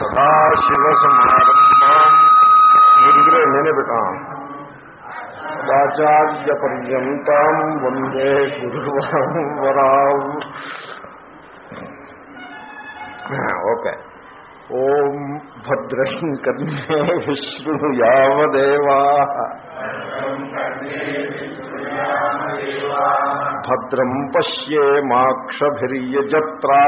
సదాశివసమారంభాం గురుగురే నేనే పెట్టా సదాచార్య పర్యంతం వందే గురువరావు. ఓకే. ఓం భద్రం కన్యే విష్ణు యావదేవా భద్రం పశ్యేమాక్షజ్రా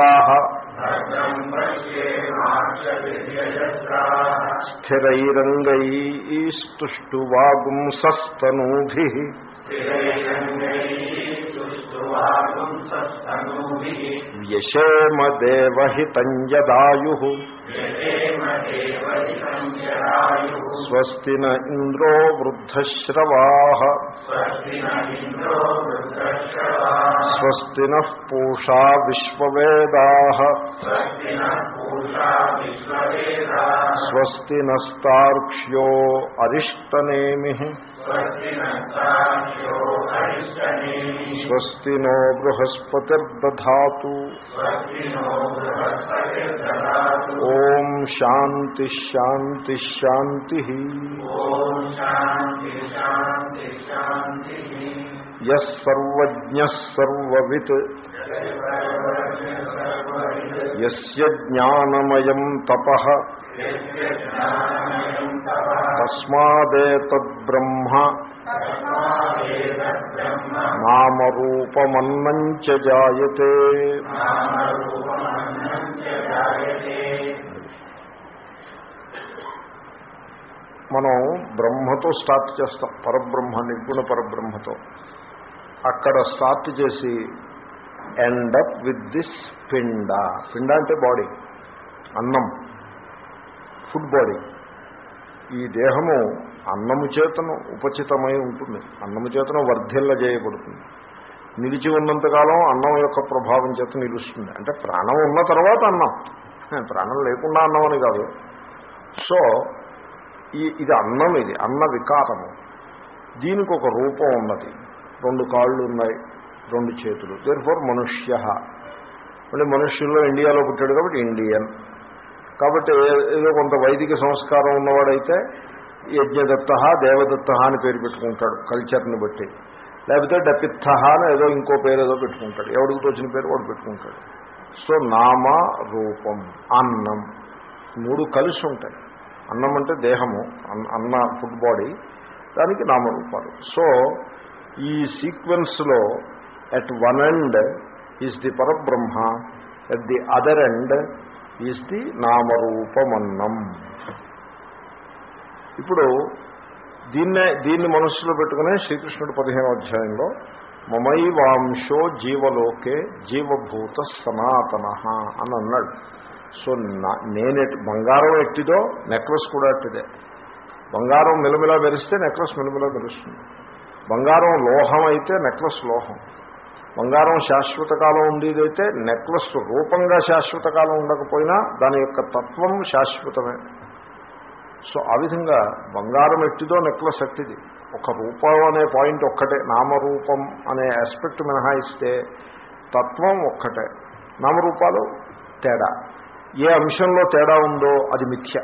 స్థిరైరంగైస్తుష్టువాగుంసస్తనూభి వ్యశేమ దేవహితంజదాయు స్వస్తి న ఇంద్రో వృద్ధశ్రవా స్వస్తి నః పూషా విశ్వవేదా స్వస్తి నస్తార్క్ష్యో అరిష్టనేమి స్వస్తి నో బృహస్పతిర్దధాతు ఓం శాంతి శాంతి శాంతి యర్వజ్ఞ సర్వవిత్ యస్య జ్ఞానమయం తప తస్మాదేతద్బ్రహ్మ నామరూపమన్నం జాయతే మనం బ్రహ్మతో స్టార్ట్ చేస్తాం పరబ్రహ్మ నిర్గుణ పరబ్రహ్మతో. అక్కడ స్టార్ట్ చేసి ఎండ్ అప్ విత్ దిస్ పిండ. పిండ అంటే బాడీ. అన్నం. Food body. ఈ దేహము అన్నము చేతను ఉపచితమై ఉంటుంది. అన్నము చేతను వర్ధిల్ల చేయబడుతుంది. నిలిచి ఉన్నంతకాలం అన్నం యొక్క ప్రభావం చేత నిలుస్తుంది. అంటే ప్రాణం ఉన్న తర్వాత అన్నం. ప్రాణం లేకుండా అన్నం అని కాదు. సో ఈ ఇది అన్నం ఇది. అన్న వికారము. దీనికి ఒక రూపం ఉన్నది. రెండు కాళ్ళు ఉన్నాయి. రెండు చేతులు. దేర్ ఫోర్ మనుష్య. మళ్ళీ మనుష్యుల్లో ఇండియాలో పుట్టాడు కాబట్టి ఇండియన్. కాబట్టి ఏదో కొంత వైదిక సంస్కారం ఉన్నవాడైతే యజ్ఞదత్త దేవదత్త అని పేరు పెట్టుకుంటాడు కల్చర్ని బట్టి. లేకపోతే డపిత్త అని ఏదో ఇంకో పేరు ఏదో పెట్టుకుంటాడు. ఎవడికి తోచిన పేరు వాడు పెట్టుకుంటాడు. సో నామ రూపం అన్నం మూడు కలిసి ఉంటాయి. అన్నం అంటే దేహము అన్న ఫుడ్ బాడీ దానికి నామరూపాలు. సో ఈ సీక్వెన్స్లో at one end is the Parabrahma at the other end is the నామరూపమన్నం. ఇప్పుడు దీన్నే దీన్ని మనస్సులో పెట్టుకునే శ్రీకృష్ణుడు పదిహేనో అధ్యాయంలో మమైవాంశో జీవలోకే జీవభూత సనాతన అని అన్నాడు. సో నేను బంగారం ఎట్టిదో నెక్లెస్ కూడా ఎట్టిదే. బంగారం మిలమిలా మెరిస్తే నెక్లెస్ మిలమిలా మెరుస్తుంది. బంగారం లోహం అయితే నెక్లెస్ లోహం. బంగారం శాశ్వత కాలం ఉండేదైతే నెక్లెస్ రూపంగా శాశ్వత కాలం ఉండకపోయినా దాని యొక్క తత్వం శాశ్వతమే. సో ఆ విధంగా బంగారం ఎట్టిదో నెక్లెస్ ఎట్టిది? ఒక రూపం అనే పాయింట్ ఒక్కటే నామరూపం అనే ఆస్పెక్ట్ మినహాయిస్తే తత్వం ఒక్కటే. నామరూపాలు తేడా. ఏ అంశంలో తేడా ఉందో అది మిథ్య.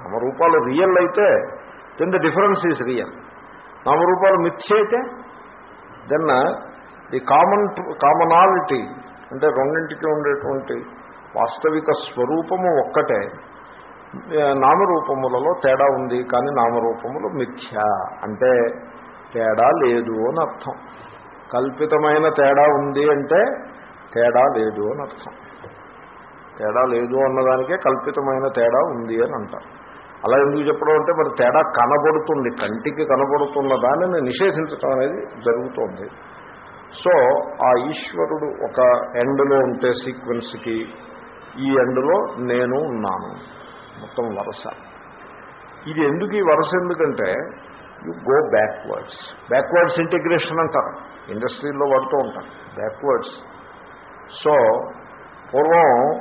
నామరూపాలు రియల్ అయితే then the difference is real నామరూపాలు మిథ్య అయితే దెన్ ది కామన్ కామనాలిటీ అంటే రెండింటికి ఉండేటువంటి వాస్తవిక స్వరూపము ఒక్కటే. నామరూపములలో తేడా ఉంది కానీ నామరూపములు మిథ్య. అంటే తేడా లేదు అని అర్థం. కల్పితమైన తేడా ఉంది అంటే తేడా లేదు అని అర్థం. తేడా లేదు అన్నదానికే కల్పితమైన తేడా ఉంది అని అంటారు. అలా ఎందుకు చెప్పడం అంటే మరి తేడా కనబడుతుంది కంటికి కనబడుతున్న దానిని నిషేధించడం అనేది జరుగుతోంది. సో ఆ ఈశ్వరుడు ఒక ఎండ్లో ఉంటే సీక్వెన్స్కి ఈ ఎండ్లో నేను ఉన్నాను. మొత్తం వరుస. ఇది ఎందుకు ఈ వరుస ఎందుకంటే you go backwards backwards integration అంటారు. ఇండస్ట్రీలో వాడుతూ ఉంటారు. బ్యాక్వర్డ్స్ సో పూర్వం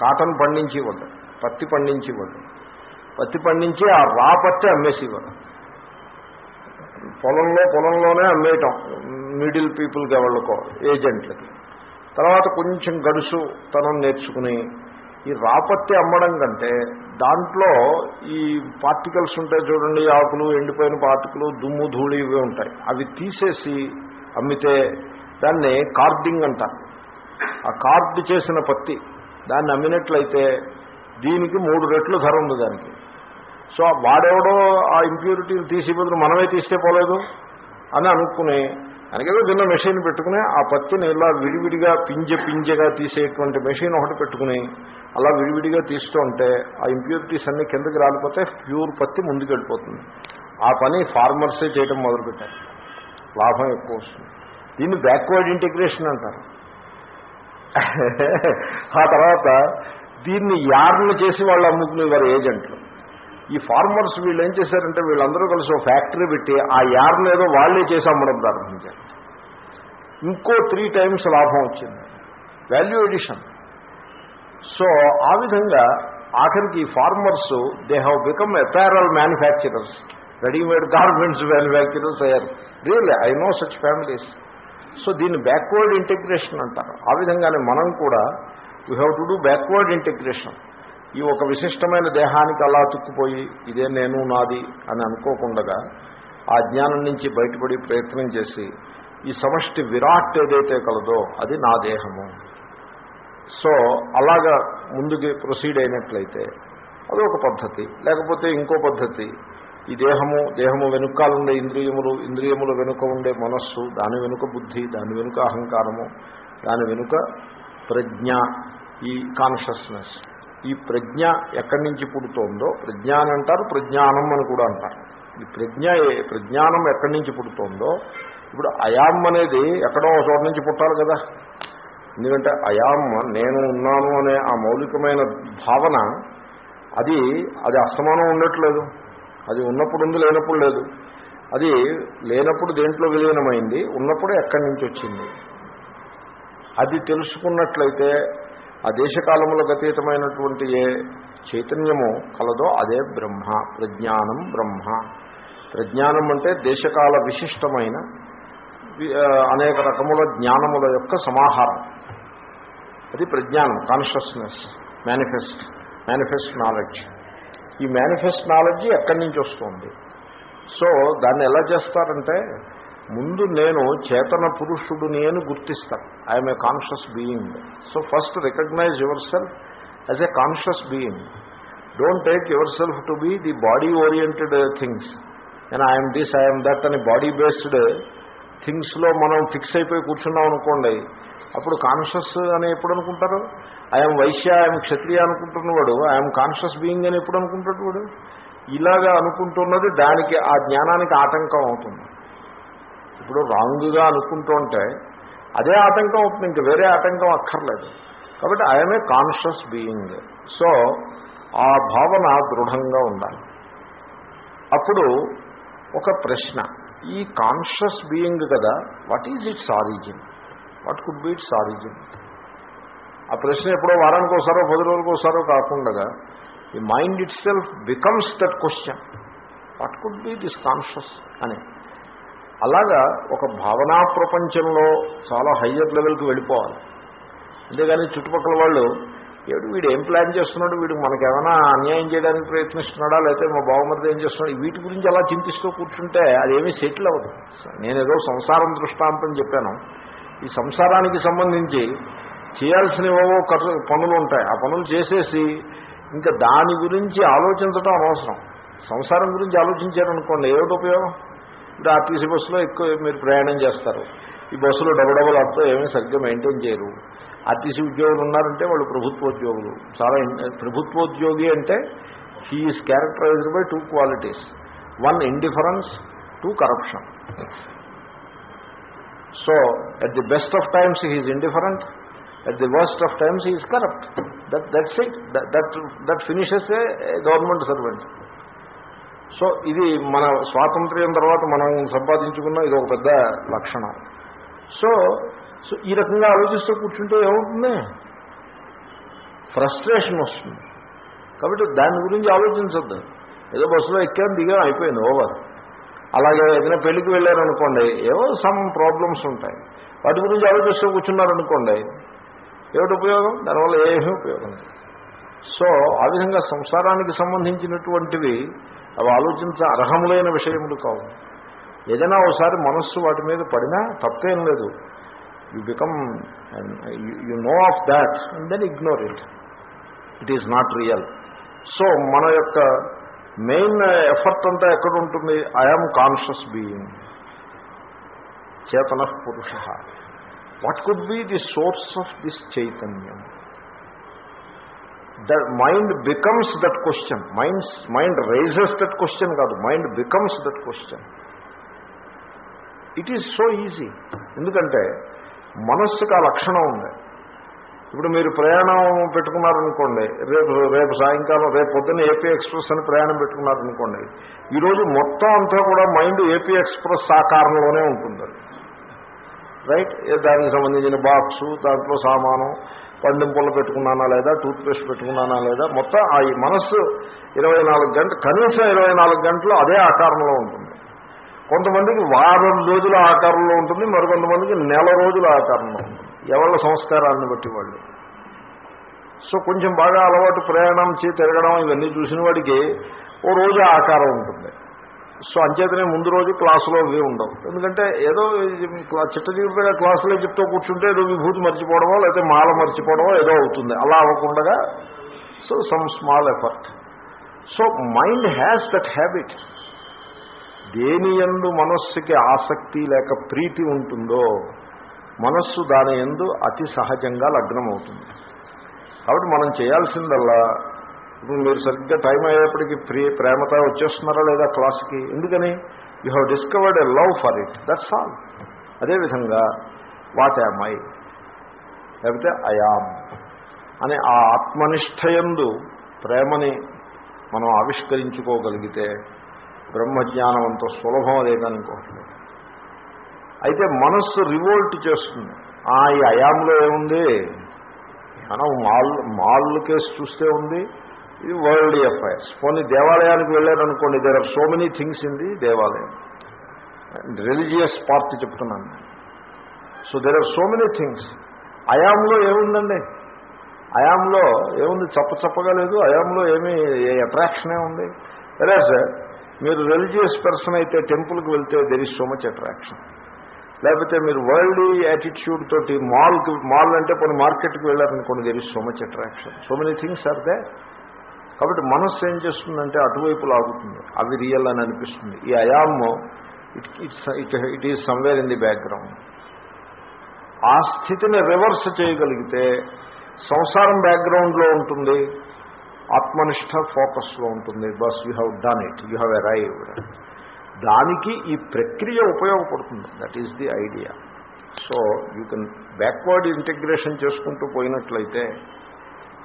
కాటన్ పండించేవాడు పత్తి పండించేవాడు పత్తి పండించి ఆ రా పత్తి అమ్మేసేవాడు పొలంలో పొలంలోనే అమ్మేయటం. మిడిల్ పీపుల్కి ఎవరికో ఏజెంట్లకి. తర్వాత కొంచెం గడుసు తనం నేర్చుకుని ఈ రాపత్తి అమ్మడం కంటే దాంట్లో ఈ పార్టికల్స్ ఉంటాయి చూడండి ఆకులు ఎండిపోయిన పార్టికలు దుమ్ము ధూళి ఇవి ఉంటాయి. అవి తీసేసి అమ్మితే దాన్ని కార్డింగ్ అంటారు. ఆ కార్డ్ చేసిన పత్తి దాన్ని అమ్మినట్లయితే దీనికి మూడు రెట్లు ధర ఉంది దానికి. సో వాడెవడో ఆ ఇంప్యూరిటీలు తీసి బదులు మనమే తీస్తే పోలేదు అని అనుకుని దానికేదో చిన్న మెషిన్ పెట్టుకుని ఆ పత్తిని ఇలా విడివిడిగా పింజ పింజగా తీసేటువంటి మెషిన్ ఒకటి పెట్టుకుని అలా విడివిడిగా తీస్తూ ఉంటే ఆ ఇంప్యూరిటీస్ అన్ని కిందకి రాలిపోతే ప్యూర్ పత్తి ముందుకు వెళ్ళిపోతుంది. ఆ పని ఫార్మర్సే చేయడం మొదలుపెట్టారు. లాభం ఎక్కువ వస్తుంది. దీన్ని బ్యాక్వర్డ్ ఇంటిగ్రేషన్ అంటారు. ఆ తర్వాత దీన్ని యార్న్ చేసి వాళ్ళు అమ్ముకునేవారు ఏజెంట్లు ఈ ఫార్మర్స్ వీళ్ళు ఏం చేశారంటే వీళ్ళందరూ కలిసి ఒక ఫ్యాక్టరీ పెట్టి ఆ యార్న్ ఏదో వాళ్ళే చేసి అమ్మడం ప్రారంభించారు. ఇంకో త్రీ టైమ్స్ లాభం వచ్చింది. వాల్యూ ఎడిషన్ సో ఆ విధంగా ఆఖరికి farmers they have become apparel manufacturers readymade garments manufacturers అయ్యారు. Really I know such families so దీన్ని బ్యాక్వర్డ్ ఇంటిగ్రేషన్ అంటారు. ఆ విధంగానే మనం కూడా you have to do backward integration ఈ ఒక విశిష్టమైన దేహానికి అలా తుక్కుపోయి ఇదే నేను నాది అని అనుకోకుండా ఆ జ్ఞానం నుంచి బయటపడి ప్రయత్నం చేసి ఈ సమష్టి విరాట్ ఏదైతే కలదో అది నా దేహము. సో అలాగా ముందుకి ప్రొసీడ్ అయినట్లయితే అదొక పద్ధతి. లేకపోతే ఇంకో పద్ధతి ఈ దేహము దేహము వెనుకాలుండే ఇంద్రియములు ఇంద్రియముల వెనుక ఉండే మనస్సు దాని వెనుక బుద్ధి దాని వెనుక అహంకారము దాని వెనుక ప్రజ్ఞ ఈ కాన్షియస్నెస్ ఈ ప్రజ్ఞ ఎక్కడి నుంచి పుడుతోందో ప్రజ్ఞ అని అంటారు ప్రజ్ఞానం అని కూడా అంటారు. ఈ ప్రజ్ఞ ఏ- ప్రజ్ఞానం ఎక్కడి నుంచి పుడుతోందో ఇప్పుడు అయాం అనేది ఎక్కడో చోట నుంచి పుట్టాలి కదా. ఎందుకంటే అయాం నేను ఉన్నాను అనే ఆ మౌలికమైన భావన అది అది అస్తమానం ఉండట్లేదు. అది ఉన్నప్పుడు ఉంది లేనప్పుడు లేదు. అది లేనప్పుడు దేంట్లో విలీనమైంది ఉన్నప్పుడు ఎక్కడి నుంచి వచ్చింది. అది తెలుసుకున్నట్లయితే ఆ దేశకాలములకు అతీతమైనటువంటి ఏ చైతన్యము కలదో అదే బ్రహ్మ ప్రజ్ఞానం బ్రహ్మ. ప్రజ్ఞానం అంటే దేశకాల విశిష్టమైన అనేక రకముల జ్ఞానముల యొక్క సమాహారం. అది ప్రజ్ఞానం కాన్షియస్నెస్ మేనిఫెస్ట్ మేనిఫెస్ట్ నాలెడ్జ్ ఈ మేనిఫెస్ట్ నాలెడ్జ్ ఎక్కడి నుంచి వస్తుంది? సో దాన్ని ఎలా చేస్తారంటే ముందు నేను చేతన పురుషుడుని అని గుర్తిస్తాను. I'm a conscious being so first recognise your self as a conscious being don't take your self to be the body oriented things and I'm this I'm that అని బాడీ బేస్డ్ థింగ్స్లో మనం ఫిక్స్ అయిపోయి కూర్చున్నాం అనుకోండి అప్పుడు conscious అని ఎప్పుడు అనుకుంటారు? ఐఎమ్ వైశ్య ఐఎమ్ క్షత్రియ అనుకుంటున్నవాడు ఐఎమ్ కాన్షియస్ బీయింగ్ అని ఎప్పుడు అనుకుంటాడు వాడు? ఇలాగా అనుకుంటున్నది దానికి ఆ జ్ఞానానికి ఆటంకం అవుతుంది. ఇప్పుడు రాంగ్గా అనుకుంటుంటే అదే ఆటంకం అవుతుంది ఇంక వేరే ఆటంకం అక్కర్లేదు. కాబట్టి I'm a conscious being so ఆ భావన దృఢంగా ఉండాలి. అప్పుడు ఒక ప్రశ్న. ఈ కాన్షియస్ బీయింగ్ కదా what is its origin what could be its origin ఆ ప్రశ్న ఎప్పుడో వారానికి ఒకసారో పది రోజులకు ఒకసారో కాకుండా ఈ mind it self becomes that question what could be this conscious అని. అలాగా ఒక భావనా ప్రపంచంలో చాలా హయ్యర్ లెవెల్కి వెళ్ళిపోవాలి. అంతేగాని చుట్టుపక్కల వాళ్ళు ఏడు వీడు ఏం ప్లాన్ చేస్తున్నాడు? వీడు మనకేమైనా అన్యాయం చేయడానికి ప్రయత్నిస్తున్నాడా? లేకపోతే మా బావమరిది ఏం చేస్తున్నాడు? వీటి గురించి అలా చింతిస్తూ కూర్చుంటే అదేమీ సెటిల్ అవ్వదు. నేనేదో సంసారం దృష్టాంతం చెప్పాను. ఈ సంసారానికి సంబంధించి చేయాల్సినవేవో కర్ర పనులు ఉంటాయి. ఆ పనులు చేసేసి ఇంకా దాని గురించి ఆలోచించడం అనవసరం. సంసారం గురించి ఆలోచించారనుకోండి ఏమిటి ఉపయోగం? ఇప్పుడు ఆర్టీసీ బస్సులో ఎక్కువ మీరు ప్రయాణం చేస్తారు. ఈ బస్సులో డబల్ డబల్ అర్థం ఏమీ సరిగ్గా మెయింటైన్ చేయరు. ఆర్టీసీ ఉద్యోగులు ఉన్నారంటే వాళ్ళు ప్రభుత్వోద్యోగులు. చాలా ప్రభుత్వోద్యోగి అంటే he is characterised by two qualities one indifference two corruption so at the best of times he is indifferent at the worst of times he is corrupt that that's it that that finishes a government servant so ఇది మన స్వాతంత్ర్యం తర్వాత మనం సంపాదించుకున్న ఇది ఒక పెద్ద లక్షణం. సో సో ఈ రకంగా ఆలోచిస్తూ కూర్చుంటే ఏమవుతుంది? ఫ్రస్ట్రేషన్ వస్తుంది. కాబట్టి దాని గురించి ఆలోచించద్దు. ఏదో బస్సులో ఎక్కాను దిగా అయిపోయింది ఓవర్ అలాగే ఏదైనా పెళ్ళికి వెళ్ళారనుకోండి ఏవో సమ్ ప్రాబ్లమ్స్ ఉంటాయి. వాటి గురించి ఆలోచిస్తూ కూర్చున్నారనుకోండి ఏమిటి ఉపయోగం? దానివల్ల ఏమీ ఉపయోగం సో ఆ విధంగా సంసారానికి సంబంధించినటువంటివి అవి ఆలోచించ అర్హములైన విషయములు కావు. ఏదైనా ఒకసారి మనస్సు వాటి మీద పడినా తప్పేం లేదు. You become you know of that and then ignore it. It is not real so మన యొక్క మెయిన్ ఎఫర్ట్ అంతా ఎక్కడ ఉంటుంది? ఐఎమ్ కాన్షియస్ బీయింగ్ చేతన పురుష. What could be the source of this chaitanyam? That mind becomes that question mind mind rises that question కాదు. Mind becomes that question it is so easy ఎందుకంటే మనస్సుకు ఆ లక్షణం ఉంది. ఇప్పుడు మీరు ప్రయాణం పెట్టుకున్నారనుకోండి రేపు రేపు సాయంకాలం రేపు పొద్దున్న ఏపీ ఎక్స్ప్రెస్ అని ప్రయాణం పెట్టుకున్నారనుకోండి ఈరోజు మొత్తం అంతా కూడా మైండ్ ఏపీ ఎక్స్ప్రెస్ ఆకారంలోనే ఉంటుంది. రైట్ దానికి సంబంధించిన బాక్సు దాంట్లో సామాను పండింపులు పెట్టుకున్నానా లేదా టూత్పేస్ట్ పెట్టుకున్నానా లేదా మొత్తం ఆ మనస్సు ఇరవై నాలుగు గంటలు కనీసం ఇరవై నాలుగు గంటలు అదే ఆకారంలో ఉంటుంది. కొంతమందికి వారం రోజుల ఆకారంలో ఉంటుంది మరికొంతమందికి నెల రోజుల ఆకారంలో ఉంటుంది. ఎవరి సంస్కారాన్ని బట్టి వాళ్ళు. సో కొంచెం బాగా అలవాటు ప్రయాణం చే తిరగడం ఇవన్నీ చూసిన వాడికి ఓ రోజు ఆకారం ఉంటుంది. సో అంచేతనే ముందు రోజు క్లాసులో ఇవి ఉండవు. ఎందుకంటే ఏదో చిట్ట చివరిగా క్లాసులో చెప్తూ కూర్చుంటే ఏదో విభూతి మర్చిపోవడమో లేకపోతే మాల మర్చిపోవడమో ఏదో అవుతుంది. అలా అవ్వకుండా so some small effort so mind has that habit దేని ఎందు మనస్సుకి ఆసక్తి లేక ప్రీతి ఉంటుందో మనస్సు దాని ఎందు అతి సహజంగా లగ్నమవుతుంది. కాబట్టి మనం చేయాల్సిందల్లా ఇప్పుడు మీరు సరిగ్గా టైం అయ్యేప్పటికీ ప్రీ ప్రేమతో వచ్చేస్తున్నారా లేదా క్లాస్కి? ఎందుకని? You have discovered a love for it. That's all అదేవిధంగా వాట్ యామ్ ఐ లేకపోతే అయామ్ అనే ఆ ఆత్మనిష్టయందు ప్రేమని మనం ఆవిష్కరించుకోగలిగితే బ్రహ్మజ్ఞానం అంత సులభం అదేదని ఇంకోటి అయితే మనస్సు రివోల్ట్ చేస్తుంది. ఆ ఈ అయాంలో ఏముంది? మనం మాల్ మాల్ కేసు చూస్తే ఉంది. ఇది వరల్డ్ అఫైర్స్ కొన్ని దేవాలయానికి వెళ్ళారనుకోండి there are so many things in the devalayam. Religious part చెప్తున్నాను so there are so many things అయాంలో ఏముందండి? అయాంలో ఏముంది? చప్ప చప్పగా లేదు. అయాంలో ఏమీ అట్రాక్షనే ఉంది? వెరాజ్ మీరు రిలీజియస్ పర్సన్ అయితే టెంపుల్కి వెళ్తే there is so much attraction లేకపోతే మీరు వరల్డ్ యాటిట్యూడ్ తోటి మాల్కి మాల్ అంటే కొన్ని మార్కెట్కి వెళ్ళారనుకోండి there is so much attraction so many things are they కాబట్టి మనస్సు ఏం చేస్తుందంటే అటువైపు లాగుతుంది. అవి రియల్ అని అనిపిస్తుంది. ఈ I am it it's it it is somewhere in the background ఆ స్థితిని రివర్స్ చేయగలిగితే సంసారం బ్యాక్గ్రౌండ్లో ఉంటుంది. ఆత్మనిష్ట ఫోకస్లో ఉంటుంది. Bus you have done it. You have arrived. దానికి ఈ ప్రక్రియ ఉపయోగపడుతుంది. That is the idea so you can backward integration చేసుకుంటూ పోయినట్లయితే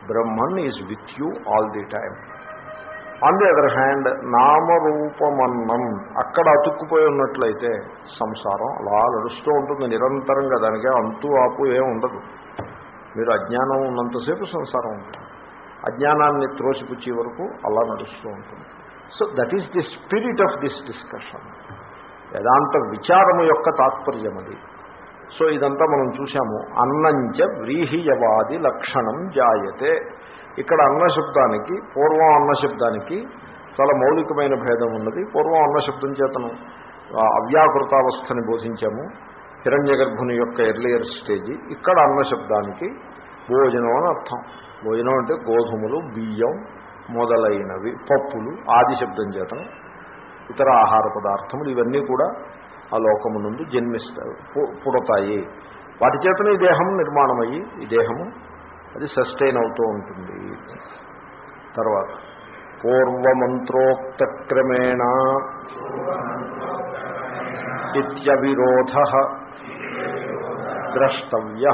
Brahman is with you all the time on the other hand నామరూపమన్నం అక్కడ అతుక్కుపోయి ఉన్నట్లయితే సంసారం అలా నడుస్తూ ఉంటుంది. నిరంతరంగా దానికే అంతు ఆపు ఏం ఉండదు. మీరు అజ్ఞానం ఉన్నంతసేపు సంసారం ఉంటుంది. అజ్ఞానాన్ని త్రోసిపుచ్చే వరకు అలా నడుస్తూ ఉంటుంది. So that is the spirit of this discussion వేదాంత విచారము యొక్క తాత్పర్యం అది సో ఇదంతా మనం చూసాము అన్నంచ వ్రీహియవాది లక్షణం జాయతే. ఇక్కడ అన్న శబ్దానికి పూర్వం అన్న శబ్దానికి చాలా మౌలికమైన భేదం ఉన్నది. పూర్వం అన్న శబ్దం చేతను అవ్యాకృతావస్థని బోధించాము. హిరణ్య గర్భుని యొక్క ఎర్లియర్ స్టేజ్ ఇక్కడ అన్న శబ్దానికి భోజనం అని అర్థం. భోజనం అంటే గోధుమలు బియ్యం మొదలైనవి పప్పులు ఆది శబ్దం చేతను ఇతర ఆహార పదార్థములు ఇవన్నీ కూడా ఆ లోకము నుండి జన్మిస్తాయి పుడతాయి. వాటి చేతనే ఈ దేహం నిర్మాణమయ్యి ఈ దేహము అది సస్టైన్ అవుతూ ఉంటుంది. తర్వాత పూర్వమంత్రోక్త క్రమేణ ఇత్యవిరోధ ద్రష్టవ్య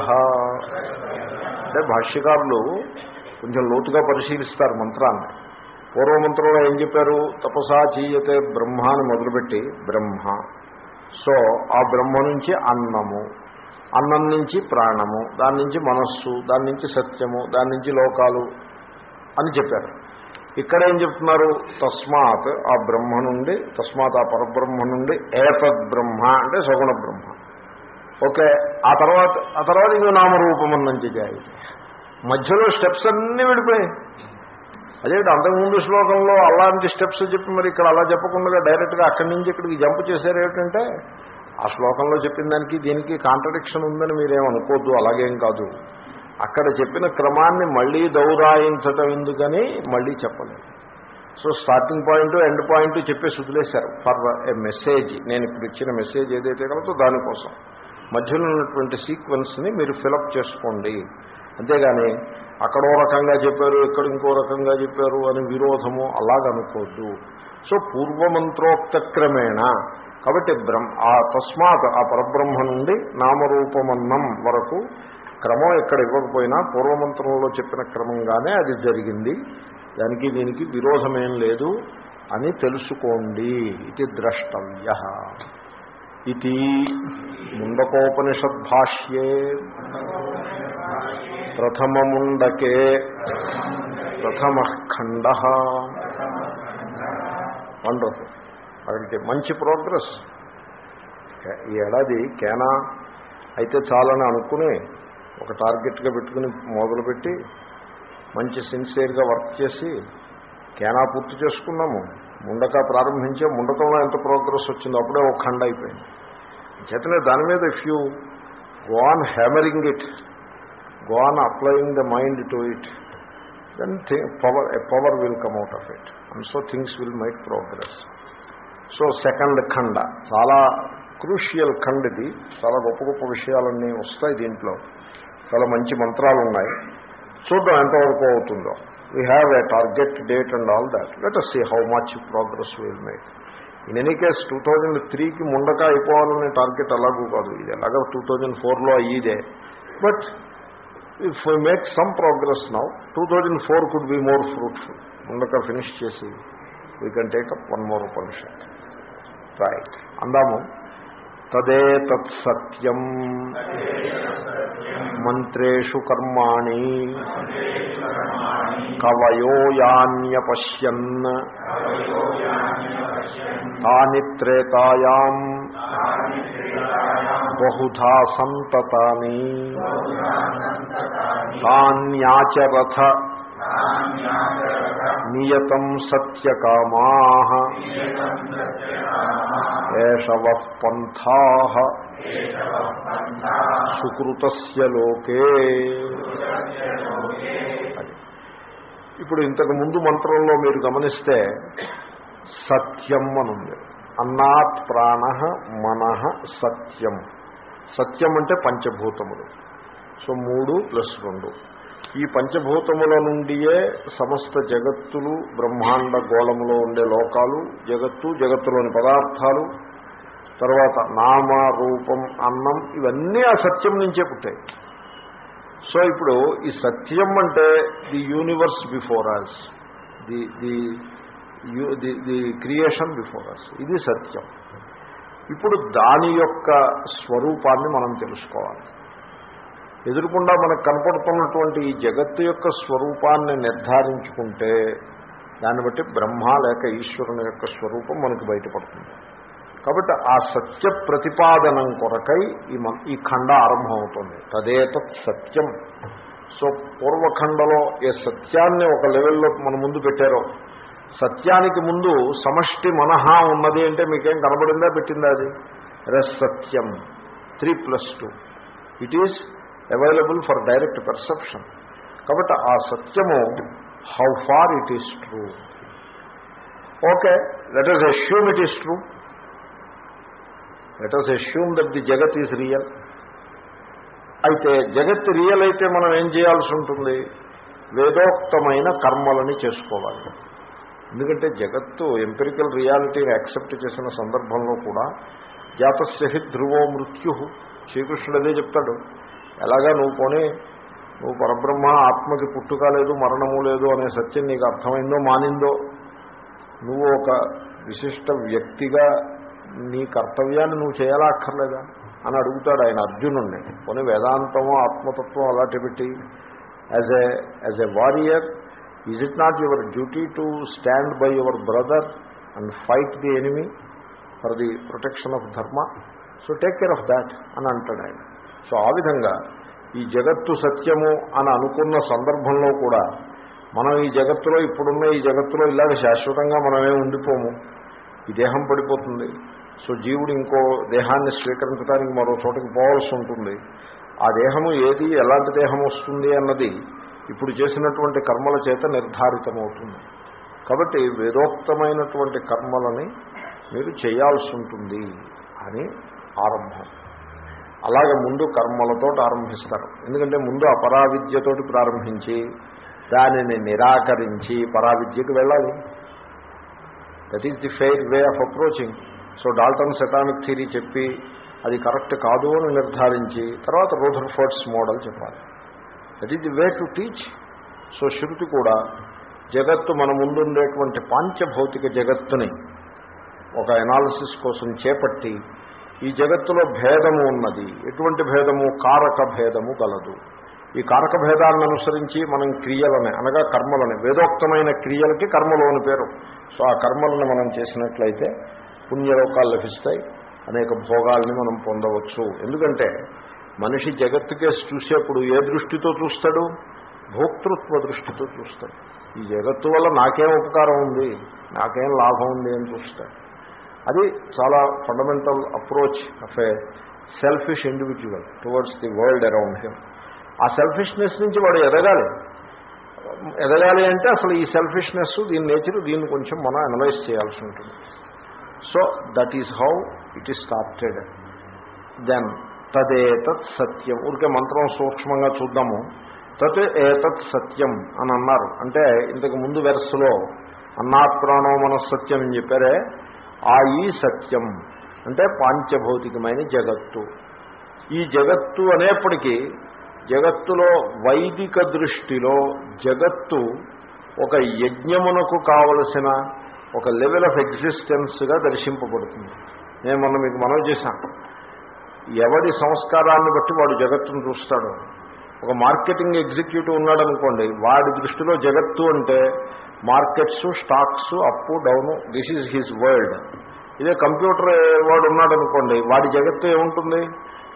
అంటే భాష్యకారులు కొంచెం లోతుగా పరిశీలిస్తారు మంత్రాన్ని. పూర్వమంత్రంలో ఏం చెప్పారు? తపసా చీయతే బ్రహ్మ అని మొదలుపెట్టి బ్రహ్మ. సో ఆ బ్రహ్మ నుంచి అన్నము. అన్నం నుంచి ప్రాణము. దాని నుంచి మనస్సు. దాని నుంచి సత్యము. దాని నుంచి లోకాలు అని చెప్పారు. ఇక్కడ ఏం చెప్తున్నారు? తస్మాత్ ఆ బ్రహ్మ నుండి తస్మాత్ ఆ పరబ్రహ్మ నుండి ఏతద్ బ్రహ్మ అంటే సగుణ బ్రహ్మ. ఓకే ఆ తర్వాత ఆ తర్వాత ఇంకో నామరూపం నుంచి జాయి. మధ్యలో స్టెప్స్ అన్నీ విడిపోయాయి. అదేంటి అంతకుముందు శ్లోకంలో అలాంటి స్టెప్స్ చెప్పి మరి ఇక్కడ అలా చెప్పకుండా డైరెక్ట్గా అక్కడి నుంచి ఇక్కడికి జంప్ చేశారు ఏమిటంటే ఆ శ్లోకంలో చెప్పిన దానికి దీనికి కాంట్రడిక్షన్ ఉందని మీరేమనుకోవద్దు అలాగేం కాదు. అక్కడ చెప్పిన క్రమాన్ని మళ్ళీ దౌరాయించటం ఎందుకని మళ్ళీ చెప్పలేదు. So starting point end point చెప్పేసి వదిలేశారు. For a message. నేను ఇప్పుడు ఇచ్చిన మెసేజ్ ఏదైతే కలదో దానికోసం. మధ్యలో ఉన్నటువంటి సీక్వెన్స్ని మీరు ఫిలప్ చేసుకోండి. అంతేగాని అక్కడో రకంగా చెప్పారు ఇక్కడ ఇంకో రకంగా చెప్పారు అని విరోధము అలాగనుకోవద్దు సో పూర్వమంత్రోక్త క్రమేణ కాబట్టి బ్రహ్మ ఆ తస్మాత్ ఆ పరబ్రహ్మ నుండి నామరూపమన్నం వరకు క్రమం ఎక్కడ ఇవ్వకపోయినా పూర్వమంత్రంలో చెప్పిన క్రమంగానే అది జరిగింది. దానికి దీనికి విరోధమేం లేదు అని తెలుసుకోండి. ఇది ద్రష్టవ్య ఇది ముండకోపనిషద్భాష్యే ప్రథమముండకే ప్రథమ ఖండ వండర్ఫుల్ అక్కడికి మంచి ప్రోగ్రెస్. ఈ ఏడాది కేనా అయితే చాలని అనుకుని ఒక టార్గెట్గా పెట్టుకుని మొదలుపెట్టి మంచి సిన్సియర్గా వర్క్ చేసి కేనా పూర్తి చేసుకున్నాము. ముండక ప్రారంభించే ముండకంలో ఎంత ప్రోగ్రెస్ వచ్చిందో అప్పుడే ఒక ఖండ అయిపోయింది. చేతనే దాని మీద if you go on hammering it go on applying the mind to it then power power will come out of it and so things will make progress so second ఖండ చాలా క్రూషియల్ ఖండ్ ఇది. చాలా గొప్ప గొప్ప విషయాలన్నీ వస్తాయి దీంట్లో. చాలా మంచి మంత్రాలు ఉన్నాయి చూద్దాం ఎంతవరకు అవుతుందో. We have a target date and all that let us see how much progress will make in any case two thousand త్రీకి ముండక అయిపోవాలనే టార్గెట్ అలాగూ కాదు. ఇది ఎలాగో టూ థౌజండ్ ఫోర్లో అయ్యిదే. But if we make some progress now two thousand four could be more fruitful Mundaka finish చేసి we can take one more Upanishad right అందాము. తదే తత్సత్యం మంత్రేషు కర్మాణి. కవయో యాన్యపశ్యన్ తాని త్రేతాయాం. బహుధా సంతతాని. తాన్యాచరథ. నియతం సత్యకామా. ఏషవ పంథా సుకృతస్య లోకే. ఇప్పుడు ఇంతకు ముందు మంత్రంలో మీరు గమనిస్తే సత్యం అనుంది. అన్నాత్ ప్రాణ మన సత్యం. సత్యం అంటే పంచభూతములు. సో మూడు ప్లస్ రెండు. ఈ పంచభూతముల నుండియే సమస్త జగత్తులు బ్రహ్మాండ గోళములో ఉండే లోకాలు జగత్తు జగత్తులోని పదార్థాలు తర్వాత నామ రూపం అన్నం ఇవన్నీ ఆ సత్యం నుంచే పుట్టాయి. సో ఇప్పుడు ఈ సత్యం అంటే the universe before us the the the the creation before us ఇది సత్యం. ఇప్పుడు దాని యొక్క స్వరూపాన్ని మనం తెలుసుకోవాలి. ఎదురుకుండా మనకు కనపడుతున్నటువంటి ఈ జగత్తు యొక్క స్వరూపాన్ని నిర్ధారించుకుంటే దాన్ని బట్టి బ్రహ్మ లేక ఈశ్వరుని యొక్క స్వరూపం మనకు బయటపడుతుంది. కాబట్టి ఆ సత్య ప్రతిపాదనం కొరకై ఈ మన్ ఈ ఖండ ఆరంభమవుతుంది. తదేతత్ సత్యం. సో పూర్వఖండలో ఏ సత్యాన్ని ఒక లెవెల్లో మన ముందు పెట్టారో సత్యానికి ముందు సమష్టి మనహ ఉన్నది అంటే మీకేం కనబడిందా పెట్టిందా అది? రస్ సత్యం. Three plus two. It is available for direct perception కాబట్టి ఆ సత్యము how far it is true okay let us assume it is true let us assume that the jagat is real అయితే జగత్ రియల్ అయితే మనం ఏం చేయాల్సి ఉంటుంది? వేదోక్తమైన కర్మలని చేసుకోవాలి. ఎందుకంటే జగత్తు ఎంపెరికల్ రియాలిటీని యాక్సెప్ట్ చేసిన సందర్భంలో కూడా జాతస్య హి ధ్రువో మృత్యు. శ్రీకృష్ణుడు అదే చెప్తాడు. ఎలాగా నువ్వు పోనీ? నువ్వు పరబ్రహ్మ ఆత్మకి పుట్టుక లేదు మరణము లేదు అనే సత్యం నీకు అర్థమైందో మానిందో? నువ్వు ఒక విశిష్ట వ్యక్తిగా నీ కర్తవ్యాన్ని నువ్వు చేయాలా అక్కర్లేదా అని అడుగుతాడు ఆయన అర్జునుణ్ణి. పోనీ వేదాంతము ఆత్మతత్వం అలాంటి పెట్టి as a as a warrior is it not your duty to stand by your brother and fight the enemy for the protection of dharma so take care of that అని అంటాడు ఆయన. సో ఆ విధంగా ఈ జగత్తు సత్యము అని అనుకున్న సందర్భంలో కూడా మనం ఈ జగత్తులో ఇప్పుడున్న ఈ జగత్తులో ఇలాగ శాశ్వతంగా మనమే ఉండిపోము. ఈ దేహం పడిపోతుంది. సో జీవుడు ఇంకో దేహాన్ని స్వీకరించడానికి మరో చోటకి పోవాల్సి ఉంటుంది. ఆ దేహము ఏది ఎలాంటి దేహం వస్తుంది అన్నది ఇప్పుడు చేసినటువంటి కర్మల చేత నిర్ధారితమవుతుంది. కాబట్టి వేదోక్తమైనటువంటి కర్మలని మీరు చేయాల్సి ఉంటుంది అని ఆరంభం. అలాగే ముందు కర్మలతో ఆరంభిస్తారు. ఎందుకంటే ముందు అపరావిద్యతోటి ప్రారంభించి దానిని నిరాకరించి పరావిద్యకు వెళ్ళాలి. That is the fair way of approaching so Dalton's atomic theory చెప్పి అది కరెక్ట్ కాదు అని నిర్ధారించి తర్వాత రూథర్ ఫోర్ట్స్ మోడల్ చెప్పాలి. That is the way to teach so Shruti కూడా జగత్తు మన ముందుండేటువంటి పాంచభౌతిక జగత్తుని ఒక ఎనాలిసిస్ కోసం చేపట్టి ఈ జగత్తులో భేదము ఉన్నది. ఎటువంటి భేదము? కారక భేదము గలదు. ఈ కారక భేదాన్ని అనుసరించి మనం క్రియలని అనగా కర్మలని వేదోక్తమైన క్రియలకి కర్మలు అని పేరు. సో ఆ కర్మలను మనం చేసినట్లయితే పుణ్యలోకాలు లభిస్తాయి అనేక భోగాల్ని మనం పొందవచ్చు. ఎందుకంటే మనిషి జగత్తుకేసి చూసేప్పుడు ఏ దృష్టితో చూస్తాడు? భోక్తృత్వ దృష్టితో చూస్తాడు. ఈ జగత్తు వల్ల నాకేం ఉపకారం ఉంది? నాకేం లాభం ఉంది అని చూస్తాడు. అది చాలా fundamental approach of a selfish individual towards the world around him ఆ సెల్ఫిష్నెస్ నుంచి వాడు ఎదగాలి. ఎదగాలి అంటే అసలు ఈ సెల్ఫిష్నెస్ దీని నేచర్ దీన్ని కొంచెం మనం అనలైజ్ చేయాల్సి ఉంటుంది. So that is how it is started then తదేతత్ సత్యం. ఊరికే మంత్రం సూక్ష్మంగా చూద్దాము. తత్ ఏతత్ సత్యం అని అన్నారు. అంటే ఇంతకు ముందు వెరస్సులో అన్నాప్రాణో మన సత్యం అని చెప్పారే. ఆ ఈ సత్యం. అంటే పాంచభౌతికమైన జగత్తు. ఈ జగత్తు అనేప్పటికీ జగత్తులో వైదిక దృష్టిలో జగత్తు ఒక యజ్ఞమునకు కావలసిన ఒక లెవెల్ ఆఫ్ ఎగ్జిస్టెన్స్గా దర్శింపబడుతుంది. నేను మొన్న మీకు మనవి చేశాను. ఎవడి సంస్కారాన్ని బట్టి వాడు జగత్తును చూస్తాడు? ఒక మార్కెటింగ్ ఎగ్జిక్యూటివ్ ఉన్నాడు అనుకోండి వాడి దృష్టిలో జగత్తు అంటే markets stocks up down this is his world. ఇదే కంప్యూటర్ వాడు ఉన్నాడు అనుకోండి వాడి జగత్తు ఏముంటుంది?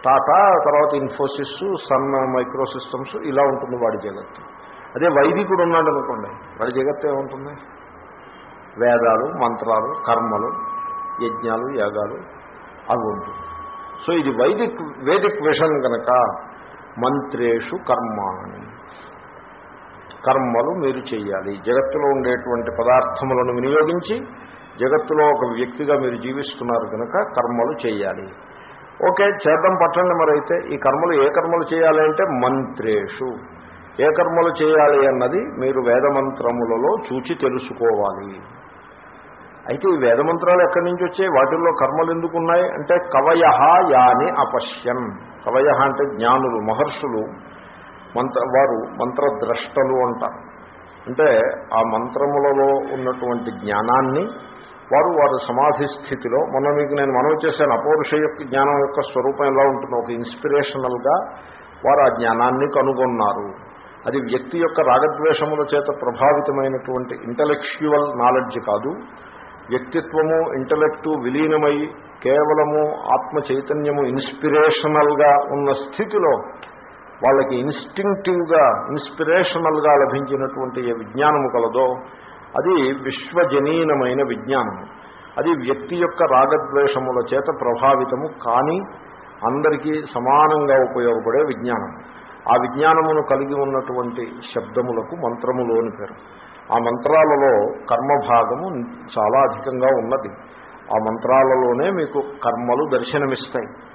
టాటా తర్వాత ఇన్ఫోసిస్ సన్ మైక్రో సిస్టమ్స్ ఇలా ఉంటుంది వాడి జగత్తు. అదే వైదికుడు ఉన్నాడు అనుకోండి వాడి జగత్తు ఏముంటుంది? వేదాలు మంత్రాలు కర్మలు యజ్ఞాలు యాగాలు అవి ఉంటుంది. సో ఇది వైదిక్ వేదిక్ విషన్ కనుక మంత్రేషు కర్మాణి. కర్మలు మీరు చేయాలి జగత్తులో ఉండేటువంటి పదార్థములను వినియోగించి జగత్తులో ఒక వ్యక్తిగా మీరు జీవిస్తున్నారు కనుక కర్మలు చేయాలి ఓకే చేద్దాం పట్టండి మరైతే. ఈ కర్మలు ఏ కర్మలు చేయాలి అంటే మంత్రేషు. ఏ కర్మలు చేయాలి అన్నది మీరు వేదమంత్రములలో చూచి తెలుసుకోవాలి. అయితే ఈ వేదమంత్రాలు ఎక్కడి నుంచి వచ్చాయి? వాటిల్లో కర్మలు ఎందుకు ఉన్నాయి అంటే కవయ యాని అపశ్యన్. కవయ అంటే జ్ఞానులు మహర్షులు మంత్ర వారు మంత్రద్రష్టలు అంటారు అంటే ఆ మంత్రములలో ఉన్నటువంటి జ్ఞానాన్ని వారు వారి సమాధి స్థితిలో మొన్న మీకు నేను మనవి చేశాను అపౌరుష యొక్క జ్ఞానం యొక్క స్వరూపం ఎలా ఉంటుంది ఒక ఇన్స్పిరేషనల్గా వారు ఆ జ్ఞానాన్ని కనుగొన్నారు. అది వ్యక్తి యొక్క రాగద్వేషముల చేత ప్రభావితమైనటువంటి ఇంటలెక్చువల్ నాలెడ్జ్ కాదు. వ్యక్తిత్వము ఇంటలెక్టు విలీనమై కేవలము ఆత్మ చైతన్యము ఇన్స్పిరేషనల్గా ఉన్న స్థితిలో వాళ్ళకి ఇన్స్టింక్టివ్గా ఇన్స్పిరేషనల్గా లభించినటువంటి ఏ విజ్ఞానము కలదో అది విశ్వజనీనమైన విజ్ఞానము. అది వ్యక్తి యొక్క రాగద్వేషముల చేత ప్రభావితము కానీ అందరికీ సమానంగా ఉపయోగపడే విజ్ఞానం ఆ విజ్ఞానమును కలిగి ఉన్నటువంటి శబ్దములకు మంత్రములోని పేరు. ఆ మంత్రాలలో కర్మభాగము చాలా అధికంగా ఉన్నది. ఆ మంత్రాలలోనే మీకు కర్మలు దర్శనమిస్తాయి.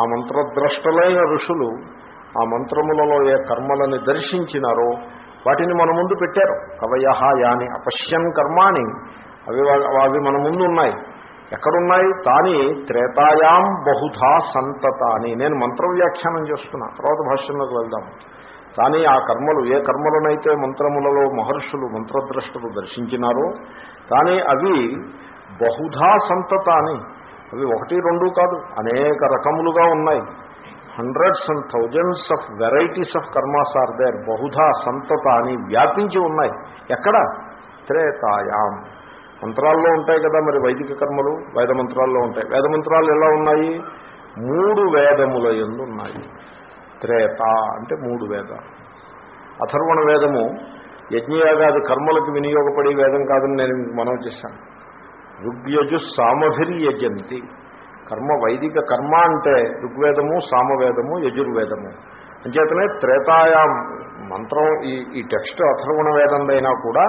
ఆ మంత్రద్రష్టలైన ఋషులు ఆ మంత్రములలో ఏ కర్మలని దర్శించినారో వాటిని మన ముందు పెట్టారు. కవయ యాని అపశ్యన్ కర్మాని అవి అవి మన ముందు ఉన్నాయి. ఎక్కడున్నాయి? తాని త్రేతాయాం బహుధా సంతత అని నేను మంత్ర వ్యాఖ్యానం చేస్తున్నా. తర్వాత భాష్యంలోకి వెళ్దాం. కానీ ఆ కర్మలు ఏ కర్మలనైతే మంత్రములలో మహర్షులు మంత్రద్రష్టలు దర్శించినారో కానీ అవి బహుధా సంతతాని. అవి ఒకటి రెండు కాదు అనేక రకములుగా ఉన్నాయి. Hundreds and thousands of varieties of karmas are there బహుధా సంతత అని వ్యాపించి ఉన్నాయి. ఎక్కడ? త్రేతాయాం. మంత్రాల్లో ఉంటాయి కదా మరి వైదిక కర్మలు వేద మంత్రాల్లో ఉంటాయి. వేద మంత్రాలు ఎలా ఉన్నాయి? మూడు వేదముల ఎందు ఉన్నాయి. త్రేత అంటే మూడు వేదాలు. అథర్వణ వేదము యజ్ఞయాగాది కర్మలకు వినియోగపడే వేదం కాదని నేను మీకు మనం చేశాను. ఋగ్యజు సామభిర్యజంతి. కర్మ వైదిక కర్మ అంటే ఋగ్వేదము సామవేదము యజుర్వేదము. అంచేతనే త్రేతాయాం మంత్రం ఈ ఈ టెక్స్ట్ అథర్వణ వేదందైనా కూడా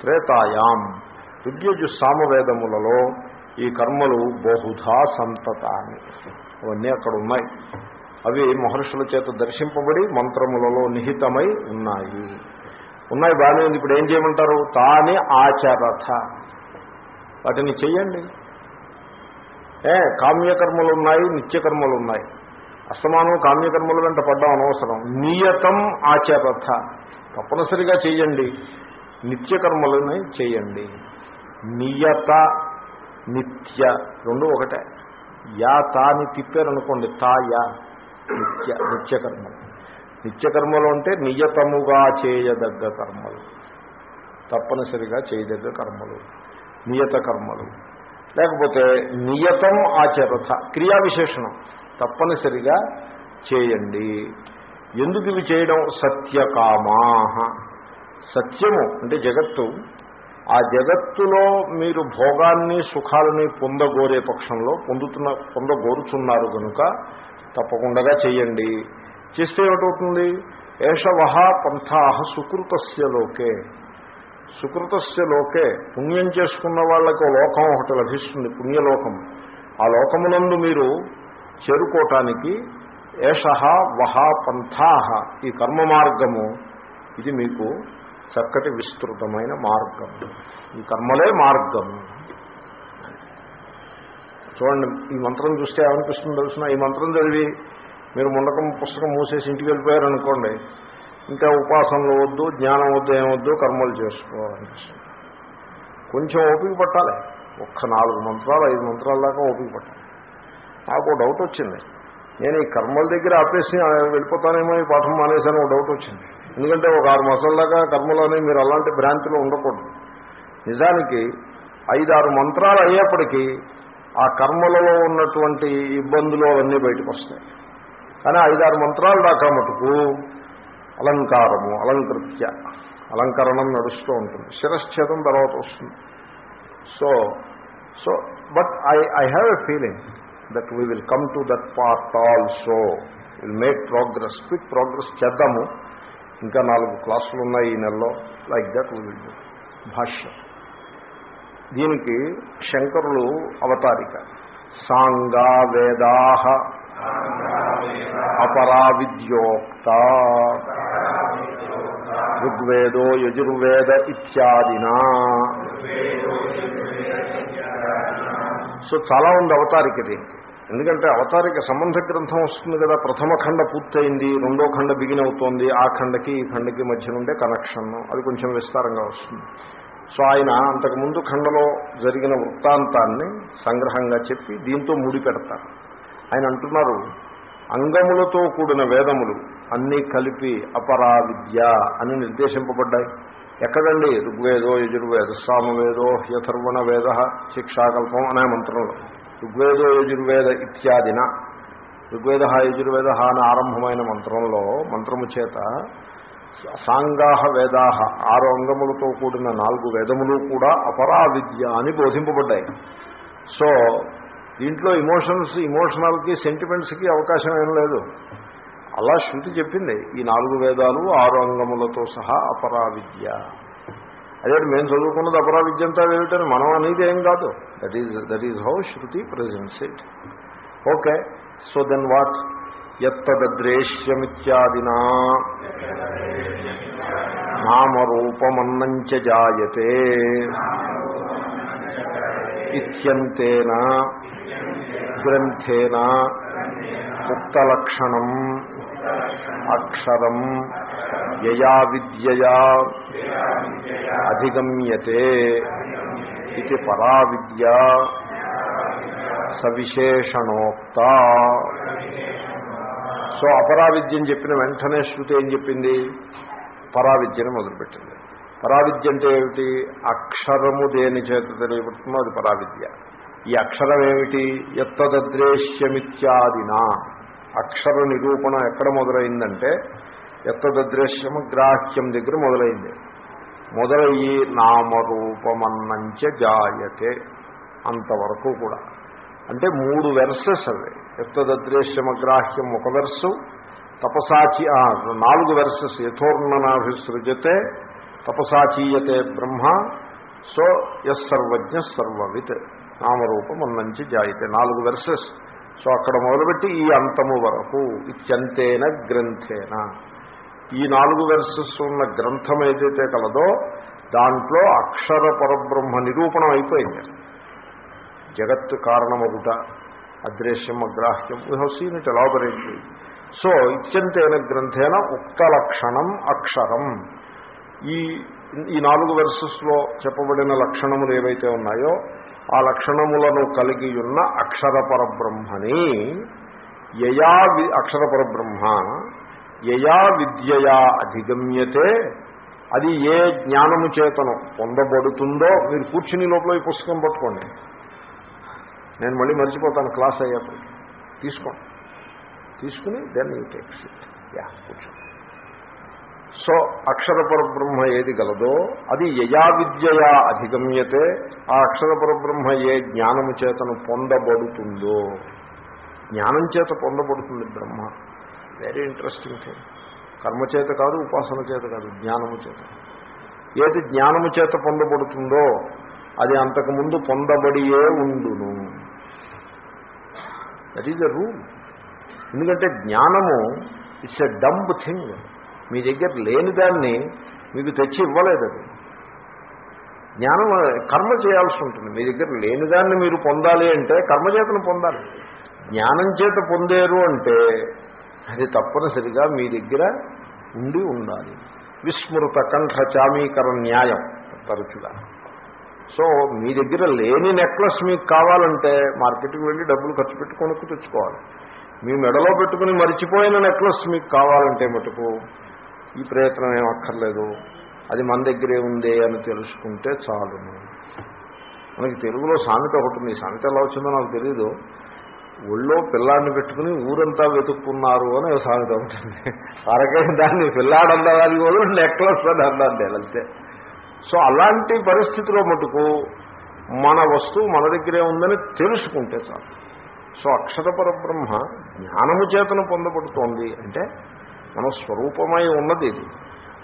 త్రేతాయాం. ఋగ్యజు సామవేదములలో ఈ కర్మలు బహుధా సంతతాన్ని. అవన్నీ అక్కడ ఉన్నాయి. అవి మహర్షుల చేత దర్శింపబడి మంత్రములలో నిహితమై ఉన్నాయి. ఉన్నాయి బాగానే ఉంది. ఇప్పుడు ఏం చేయమంటారు? తాని ఆచరథ. వాటిని చెయ్యండి. ఏ కామ్యకర్మలు ఉన్నాయి నిత్యకర్మలు ఉన్నాయి. అస్తమానం కామ్యకర్మల వెంట పడ్డం అనవసరం. నియతం ఆచరథ. తప్పనిసరిగా చేయండి నిత్యకర్మలని చేయండి నియత నిత్య రెండు ఒకటే. యా తాని తిప్పారనుకోండి. తా యా నిత్య నిత్యకర్మలు. నిత్యకర్మలు అంటే నియతముగా చేయదగ్గ కర్మలు. తప్పనిసరిగా చేయదగ్గ కర్మలు. నియత కర్మలు లేకపోతే నియతం ఆచరథ క్రియా విశేషణం. తప్పనిసరిగా చేయండి. ఎందుకు ఇవి చేయడం? సత్యకామా సత్యము అంటే జగత్తు. ఆ జగత్తులో మీరు భోగాన్ని సుఖాలని పొందగోరే పక్షంలో పొందుతున్న పొందగోరుచున్నారు కనుక తప్పకుండా చేయండి. చేస్తే ఏమిటవుతుంది? ఏషవహ పంథా సుకృతస్య లోకే. సుకృతస్య లోకే. పుణ్యం చేసుకున్న వాళ్ళకి లోకం ఒకటి లభిస్తుంది పుణ్యలోకం. ఆ లోకమునందు మీరు చేరుకోవటానికి ఏష వహ పంథా ఈ కర్మ మార్గము ఇది మీకు చక్కటి విస్తృతమైన మార్గం. ఈ కర్మలే మార్గము చూడండి ఈ మంత్రం చూస్తే ఏమనిపిస్తుంది తెలిసిన? ఈ మంత్రం చదివి మీరు ముండకం పుస్తకం మూసేసి ఇంటికి వెళ్ళిపోయారనుకోండి ఇంకా ఉపాసనలు వద్దు జ్ఞానం వద్దు ఏమొద్దు కర్మలు చేసుకోవాలనిపిస్తుంది కొంచెం ఓపిక పట్టాలి. ఒక్క నాలుగు మంత్రాలు ఐదు మంత్రాల దాకా ఓపిక పట్టాలి. నాకు డౌట్ వచ్చింది. నేను ఈ కర్మల దగ్గర ఆపేసి వెళ్ళిపోతానేమో ఈ పాఠం మానేసాను ఒక డౌట్ వచ్చింది. ఎందుకంటే ఒక ఆరు మాసాల దాకా అనేవి మీరు అలాంటి భ్రాంతిలో ఉండకూడదు. నిజానికి ఐదారు మంత్రాలు అయ్యేప్పటికీ ఆ కర్మలలో ఉన్నటువంటి ఇబ్బందులు అవన్నీ బయటకు వస్తాయి. కానీ ఐదారు మంత్రాలు దాకా మటుకు అలంకారము అలంకృత్య అలంకరణం నడుస్తూ ఉంటుంది. శిరశ్చేదం తర్వాత వస్తుంది. So so but I I have a feeling that we will come to that part also will make progress quick progress చేద్దాము. ఇంకా నాలుగు క్లాసులు ఉన్నాయి ఈ నెలలో. Like that we will do bhashyam. దీనికి శంకరులు అవతారిక. సాంగా వేదాహ అపరా విద్యోక్త ఋగ్వేదో యజుర్వేద ఇత్యాదినా. సో చాలా ఉంది అవతారిక దీనికి. ఎందుకంటే అవతారిక సంబంధ గ్రంథం వస్తుంది కదా ప్రథమ ఖండ పూర్తయింది రెండో ఖండ బిగిన్ అవుతోంది ఆ ఖండకి ఈ ఖండకి మధ్య నుండే కనెక్షన్ అది కొంచెం విస్తారంగా వస్తుంది. సో ఆయన అంతకుముందు ఖండలో జరిగిన వృత్తాంతాన్ని సంగ్రహంగా చెప్పి దీంతో ముడిపెడతారు ఆయన అంటున్నారు అంగములతో కూడిన వేదములు అన్నీ కలిపి అపరా విద్య అని నిర్దేశింపబడ్డాయి. ఎక్కడండి? ఋగ్వేదో యజుర్వేద సామవేదో యథర్వణ వేద శిక్షాకల్పం అనే మంత్రంలో. ఋగ్వేదో యజుర్వేద ఇత్యాదిన. ఋగ్వేద యజుర్వేద అని ఆరంభమైన మంత్రంలో మంత్రము చేత సాంగాహ వేదాహ ఆరు అంగములతో కూడిన నాలుగు వేదములు కూడా అపరా విద్య అని బోధింపబడ్డాయి. సో దీంట్లో ఇమోషన్స్ ఇమోషనల్కి సెంటిమెంట్స్కి అవకాశం ఏం లేదు. అలా శృతి చెప్పింది. ఈ నాలుగు వేదాలు ఆరు అంగములతో సహా అపరా విద్య అదే మేము చదువుకున్నది అపరా విద్య అంతా ఏమిటని మనం అనేది ఏం కాదు. That is that is how Shruti presents it okay. So then what ఎత్తద్రేష్యమిత్యాదినా నామరూపమన్నంచ జాయతే ఇత్యంతేన గ్రంథేన ఉక్తలక్షణం అక్షరం యయా విద్యయా అధిగమ్యతే ఇది పరా విద్య సవిశేషణోక్త. సో అపరా విద్యని చెప్పిన వెంటనే శృతి ఏం చెప్పింది? పరావిద్యను మొదలుపెట్టింది. పరావిద్య అంటే ఏమిటి? అక్షరము దేని చేత తెలియబడుతుందో అది పరావిద్య. ఈ అక్షరం ఏమిటి? ఎత్తదద్రేశ్యమిత్యాదినా అక్షర నిరూపణ ఎక్కడ మొదలైందంటే ఎత్తదద్రేశ్యము గ్రాహ్యం దగ్గర మొదలైంది. మొదలయ్యి నామరూపమన్నంచ జాయతే అంతవరకు కూడా. అంటే మూడు వెర్సెస్ అవి. ఎత్తదద్రేశ్యమగ్రాహ్యం ఒక వెర్సు తపసాచి నాలుగు వెర్సెస్ యథోర్ణనాభిసృజతే తపసాచీయతే బ్రహ్మ సో ఎస్ సర్వజ్ఞ సర్వవిత్ నామరూపం అన్నంచి జాయితే. నాలుగు వెర్సెస్ సో అక్కడ మొదలుపెట్టి ఈ అంతము వరకు ఇత్యంతేన గ్రంథేన. ఈ నాలుగు వెర్సెస్ ఉన్న గ్రంథం ఏదైతే కలదో దాంట్లో అక్షర పరబ్రహ్మ నిరూపణం అయిపోయింది. జగత్తు కారణమగుట అదృశ్యం అగ్రాహ్యం we have seen it elaborate so ఇత్యంతైన గ్రంథేన ఉక్త లక్షణం అక్షరం. ఈ ఈ నాలుగు వెర్సెస్లో చెప్పబడిన లక్షణములు ఏవైతే ఉన్నాయో ఆ లక్షణములను కలిగి ఉన్న అక్షర పరబ్రహ్మని యయా వి అక్షర పరబ్రహ్మ యయా విద్యయా అధిగమ్యతే. అది ఏ జ్ఞానము చేతను పొందబడుతుందో మీరు కూర్చుని లోపల ఈ పుస్తకం పట్టుకోండి. నేను మళ్ళీ మర్చిపోతాను క్లాస్ అయ్యేప్పుడు తీసుకోండి. తీసుకుని then you takes it yeah కూర్చో. సో అక్షరపర బ్రహ్మ ఏది గలదో అది యయా విద్యయా అధిగమ్యతే ఆ అక్షరపర బ్రహ్మ ఏ జ్ఞానము చేతను పొందబడుతుందో. జ్ఞానం చేత పొందబడుతుంది బ్రహ్మ. వెరీ ఇంట్రెస్టింగ్ థింగ్ కర్మచేత కాదు ఉపాసన చేత కాదు జ్ఞానము చేత. ఏది జ్ఞానము చేత పొందబడుతుందో అది అంతకుముందు పొందబడియే ఉండును. దట్ ఈజ్ ద రూల్ ఎందుకంటే జ్ఞానము ఇట్స్ ఎ డంబ్ థింగ్. మీ దగ్గర లేని దాన్ని మీకు తెచ్చి ఇవ్వలేదు అది. జ్ఞానం కర్మ చేయాల్సి ఉంటుంది. మీ దగ్గర లేని దాన్ని మీరు పొందాలి అంటే కర్మచేతను పొందాలి. జ్ఞానం చేత పొందేరు అంటే అది తప్పనిసరిగా మీ దగ్గర ఉండి ఉండాలి. విస్మృత కంఠ చామీకర న్యాయం తరచుగా. సో మీ దగ్గర లేని నెక్లెస్ మీకు కావాలంటే మార్కెట్కి వెళ్ళి డబ్బులు ఖర్చు పెట్టి కొనుక్కు తెచ్చుకోవాలి. మీ మెడలో పెట్టుకుని మరిచిపోయిన నెక్లెస్ మీకు కావాలంటే మటుకు ఈ ప్రయత్నం ఏం అక్కర్లేదు. అది మన దగ్గరే ఉందే అని తెలుసుకుంటే చాలు. మనకి తెలుగులో సామెత ఒకటి ఉంది. ఈ సామెత ఎలా వచ్చిందో నాకు తెలియదు ఒళ్ళో పిల్లాడిని పెట్టుకుని ఊరంతా వెతుక్కున్నారు అని సామెత ఉంటుంది అరకైన దాన్ని పిల్లాడన్నదానికి కూడా నెక్లెస్ అని అన్నాను నేను అంతే. సో అలాంటి పరిస్థితిలో మటుకు మన వస్తువు మన దగ్గరే ఉందని తెలుసుకుంటే చాలు. సో అక్షర పరబ్రహ్మ జ్ఞానము చేతను పొందబడుతోంది అంటే మన స్వరూపమై ఉన్నది ఇది.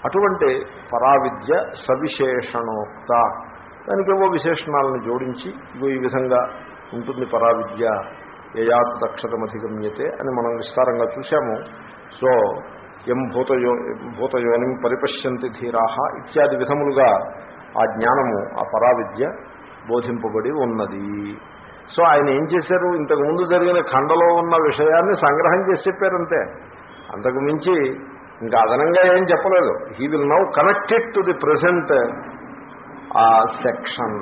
అటువంటి పరావిద్య సవిశేషణోక్త. దానికి ఏవో విశేషణాలను జోడించి ఇగో ఈ విధంగా ఉంటుంది పరావిద్య. యయాతక్షరమధిగమ్యతే అని మనం విస్తారంగా చూశాము. సో ఎం భూతయో భూతయోనిం పరిపశ్యంతి ధీరాహ ఇత్యాది విధములుగా ఆ జ్ఞానము ఆ పరావిద్య బోధింపబడి ఉన్నది. సో ఆయన ఏం చేశారు? ఇంతకుముందు జరిగిన ఖండలో ఉన్న విషయాన్ని సంగ్రహం చేసి చెప్పారంతే అంతకు మించి ఇంకా అదనంగా ఏం చెప్పలేదు. He will now connected to the present ఆ సెక్షన్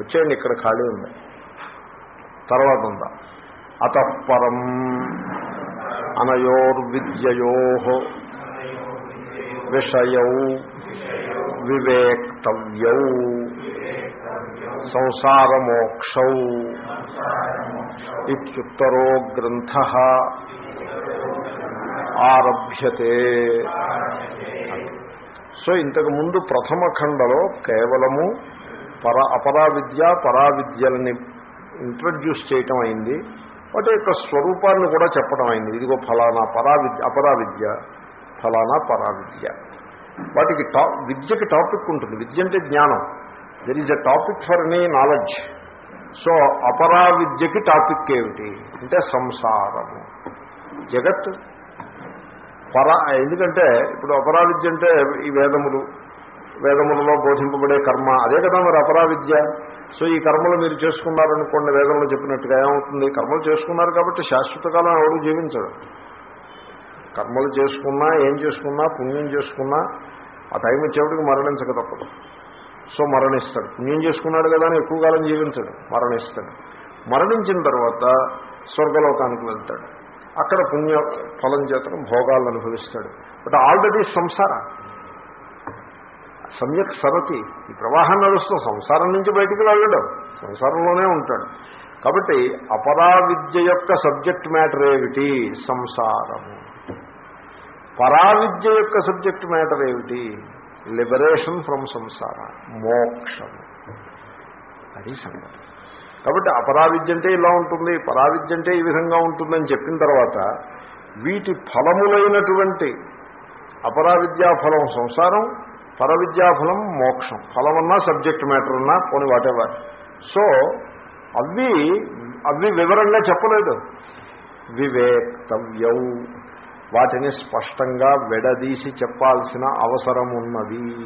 వచ్చేయండి ఇక్కడ ఖాళీ ఉంది. తర్వాత ఉందా? అతఃపరం అనయోర్విద్యయో విషయౌ వివేక్తవ్యౌ సంసారమోక్షౌ ఇత్యుత్తరో గ్రంథ ఆరభ్యతే. సో ఇంతకు ముందు ప్రథమ ఖండలో కేవలము పర అపరావిద్య పరావిద్యలని ఇంట్రడ్యూస్ చేయటం అయింది. వాటి యొక్క స్వరూపాన్ని కూడా చెప్పడం అయింది. ఇదిగో ఫలానా పరావిద్య అపరావిద్య ఫలానా పరావిద్య. వాటికి టా విద్యకి టాపిక్ ఉంటుంది. విద్య అంటే జ్ఞానం. There is a topic for any knowledge so అపరా విద్యకి టాపిక్ ఏమిటి అంటే సంసారము జగత్ పర ఎందుకంటే ఇప్పుడు అపరావిద్య అంటే ఈ వేదములు వేదములలో బోధింపబడే కర్మ అదే కదా మరి అపరావిద్య సో ఈ కర్మలు మీరు చేసుకున్నారనుకోండి వేదంలో చెప్పినట్టుగా ఏమవుతుంది కర్మలు చేసుకున్నారు కాబట్టి శాశ్వత కాలం ఎవరు జీవించడు కర్మలు చేసుకున్నా ఏం చేసుకున్నా పుణ్యం చేసుకున్నా ఆ టైం వచ్చేప్పటికి మరణించక తప్పదు సో మరణిస్తాడు. పుణ్యం చేసుకున్నాడు కదా అని ఎక్కువ కాలం జీవించడు. మరణిస్తాడు. మరణించిన తర్వాత స్వర్గలోకానికి వెళ్తాడు. అక్కడ పుణ్య ఫలం చేతను భోగాలను అనుభవిస్తాడు. బట్ ఆల్రెడీ సంసార. సమ్యక్ సరతి. ఈ ప్రవాహం నడుస్తూ సంసారం నుంచి బయటికి వెళ్ళడం. సంసారంలోనే ఉంటాడు. కాబట్టి అపరా విద్య యొక్క సబ్జెక్ట్ మ్యాటర్ ఏమిటి? సంసారము. పరావిద్య యొక్క సబ్జెక్ట్ మ్యాటర్ ఏమిటి? లిబరేషన్ ఫ్రమ్ సంసార మోక్షం అది సంగతి కాబట్టి అపరావిద్య అంటే ఇలా ఉంటుంది పరావిద్య అంటే ఈ విధంగా ఉంటుందని చెప్పిన తర్వాత వీటి ఫలములైనటువంటి అపరావిద్యా ఫలం సంసారం పరవిద్యాఫలం మోక్షం ఫలమన్నా సబ్జెక్ట్ మ్యాటర్ ఉన్నా కొన్ని వాటెవర్ సో అవి అవి వివరంగా చెప్పలేదు వివేక్తవ్యౌ వాటిని స్పష్టంగా విడదీసి చెప్పాల్సిన అవసరం ఉన్నది.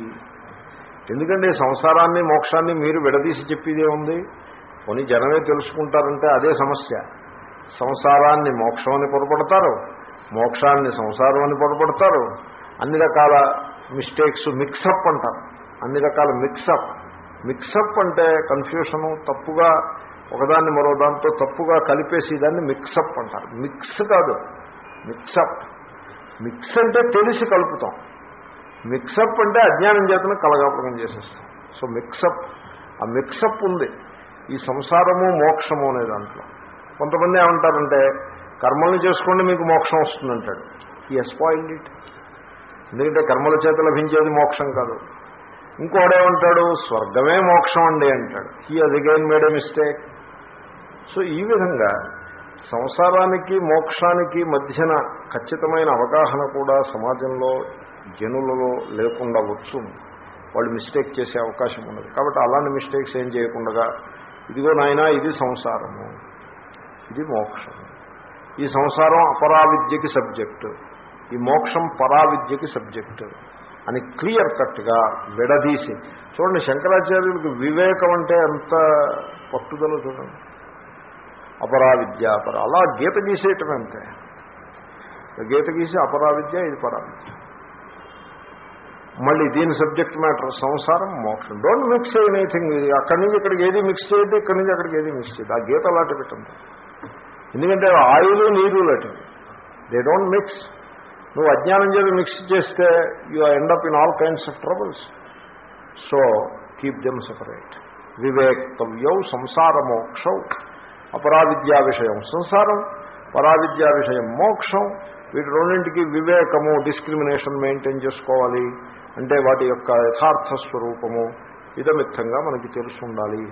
ఎందుకంటే సంసారాన్ని మోక్షాన్ని మీరు విడదీసి చెప్పేదే ఉంది కొన్ని జనమే తెలుసుకుంటారంటే అదే సమస్య. సంసారాన్ని మోక్షం అని పొరపడతారు మోక్షాన్ని సంసారం అని పొరపడతారు. అన్ని రకాల మిస్టేక్స్ మిక్సప్ అంటారు. అన్ని రకాల మిక్సప్ మిక్సప్ అంటే కన్ఫ్యూషను తప్పుగా ఒకదాన్ని మరో దాంతో తప్పుగా కలిపేసి దాన్ని మిక్సప్ అంటారు. మిక్స్ కాదు. మిక్సప్. మిక్స్ అంటే తెలిసి కలుపుతాం. మిక్సప్ అంటే అజ్ఞానం చేతను కలగాపకం చేసేస్తాం. So mix-up. ఆ మిక్సప్ ఉంది. ఈ సంసారము మోక్షము అనే దాంట్లో. కొంతమంది ఏమంటారంటే కర్మల్ని చేసుకోండి మీకు మోక్షం వస్తుందంటాడు. ఈ ఎస్పాయిల్డ్ ఇట్ ఎందుకంటే కర్మల చేత లభించేది మోక్షం కాదు. ఇంకోడేమంటాడు స్వర్గమే మోక్షం అండి అంటాడు. హీ అది again made a mistake so ఈ విధంగా సంసారానికి మోక్షానికి మధ్యన ఖచ్చితమైన అవగాహన కూడా సమాజంలో జనులలో లేకుండా వచ్చు. వాళ్ళు మిస్టేక్ చేసే అవకాశం ఉండదు కాబట్టి అలాంటి మిస్టేక్స్ ఏం చేయకుండా ఇదిగో నాయన ఇది సంసారము ఇది మోక్షం. ఈ సంసారం అపరావిద్యకి సబ్జెక్టు ఈ మోక్షం పరావిద్యకి సబ్జెక్టు అని క్లియర్ కట్గా విడదీసి చూడండి శంకరాచార్యులకు వివేకం అంటే ఎంత పట్టుదల చూడండి. అపరావిద్య అపర అలా గీత గీసేయటం అంతే గీత గీసి అపరావిద్య ఇది పరావిద్య. మళ్ళీ దీని సబ్జెక్ట్ మ్యాటర్ సంసారం మోక్షం. డోంట్ మిక్స్ ఎనీథింగ్ ఇది అక్కడి నుంచి ఇక్కడికి ఏది మిక్స్ చేయద్దు ఇక్కడి నుంచి అక్కడికి ఏది మిక్స్ చేయదు ఆ గీత అలాంటి పెట్టండి ఎందుకంటే ఆయిల్ నీరు లాంటివి. దే డోంట్ మిక్స్ నువ్వు అజ్ఞానం చేత మిక్స్ చేస్తే you end up in all kinds of troubles so keep them separate వివేక్తవ్యౌ సంసార మోక్షౌ అపరావిద్యా విషయం సంసారం పరావిద్యా విషయం మోక్షం వీటి రెండింటికి వివేకము డిస్క్రిమినేషన్ మెయింటైన్ చేసుకోవాలి. అంటే వాటి యొక్క యథార్థ స్వరూపము ఇదమిత్తంగా మనకి తెలుసు ఉండాలి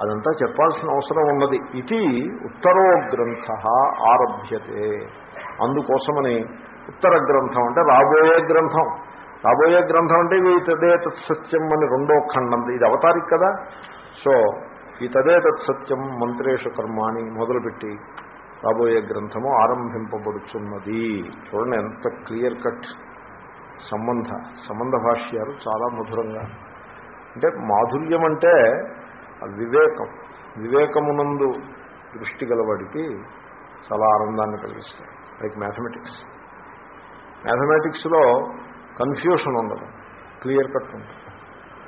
అదంతా చెప్పాల్సిన అవసరం ఉన్నది. ఇది ఉత్తరో గ్రంథ ఆరభ్యతే. అందుకోసమని ఉత్తర గ్రంథం అంటే రాబోయే గ్రంథం. రాబోయే గ్రంథం అంటే ఇది తదే తత్సత్యం అని రెండో ఖండం. ఇది అవతారిక కదా. సో ఈ తదే తత్సత్యం మంత్రేషు కర్మాణి మొదలుపెట్టి రాబోయే గ్రంథము ఆరంభింపబడుచున్నది. చూడండి ఎంత క్లియర్ కట్ సంబంధ సంబంధ భాష్యాలు చాలా మధురంగా. అంటే మాధుర్యం అంటే వివేకం. వివేకమునందు దృష్టి గలవాడికి చాలా ఆనందాన్ని కలిగిస్తాయి లైక్ మ్యాథమెటిక్స్. మ్యాథమెటిక్స్లో కన్ఫ్యూషన్ ఉండదు. క్లియర్ కట్ ఉంటుంది.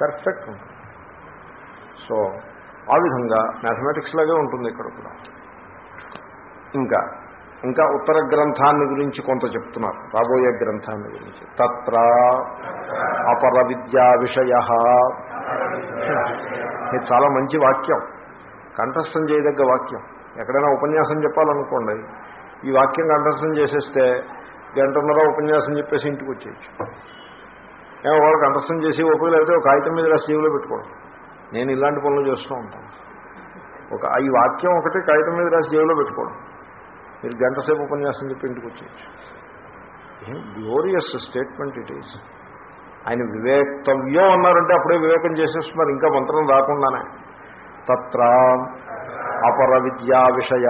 పర్ఫెక్ట్ ఉంటుంది. సో ఆ విధంగా మ్యాథమెటిక్స్ లాగే ఉంటుంది ఇక్కడ కూడా. ఇంకా ఇంకా ఉత్తర గ్రంథాన్ని గురించి కొంత చెప్తున్నారు రాబోయే గ్రంథాన్ని గురించి. తత్ర అపర విద్యా విషయ. ఇది చాలా మంచి వాక్యం కంఠస్థం చేయదగ్గ వాక్యం. ఎక్కడైనా ఉపన్యాసం చెప్పాలనుకోండి ఈ వాక్యం కంఠస్థం చేసేస్తే గంటన్నర ఉపన్యాసం చెప్పేసి ఇంటికి వచ్చేయచ్చు. ఏమో వాళ్ళు కంఠస్థం చేసి ఉపయోగం అయితే ఒక కాగితం మీద రాసి జీవులో పెట్టుకోవడం. నేను ఇలాంటి పనులు చేస్తూ ఉంటాను. ఒక ఈ వాక్యం ఒకటి కాగితం మీద రాసి జేబులో పెట్టుకోవడం. మీరు గంట సేపు ఉపన్యాసం చెప్పి ఇంటికి వచ్చేయచ్చు. ఏం గ్లోరియస్ స్టేట్మెంట్ ఇట్ ఈజ్ ఆయన వివేక్తవ్యం అన్నారంటే అప్పుడే వివేకం చేసేస్తున్నారు. ఇంకా మంత్రం రాకుండానే. తత్ర అపర విద్యా విషయ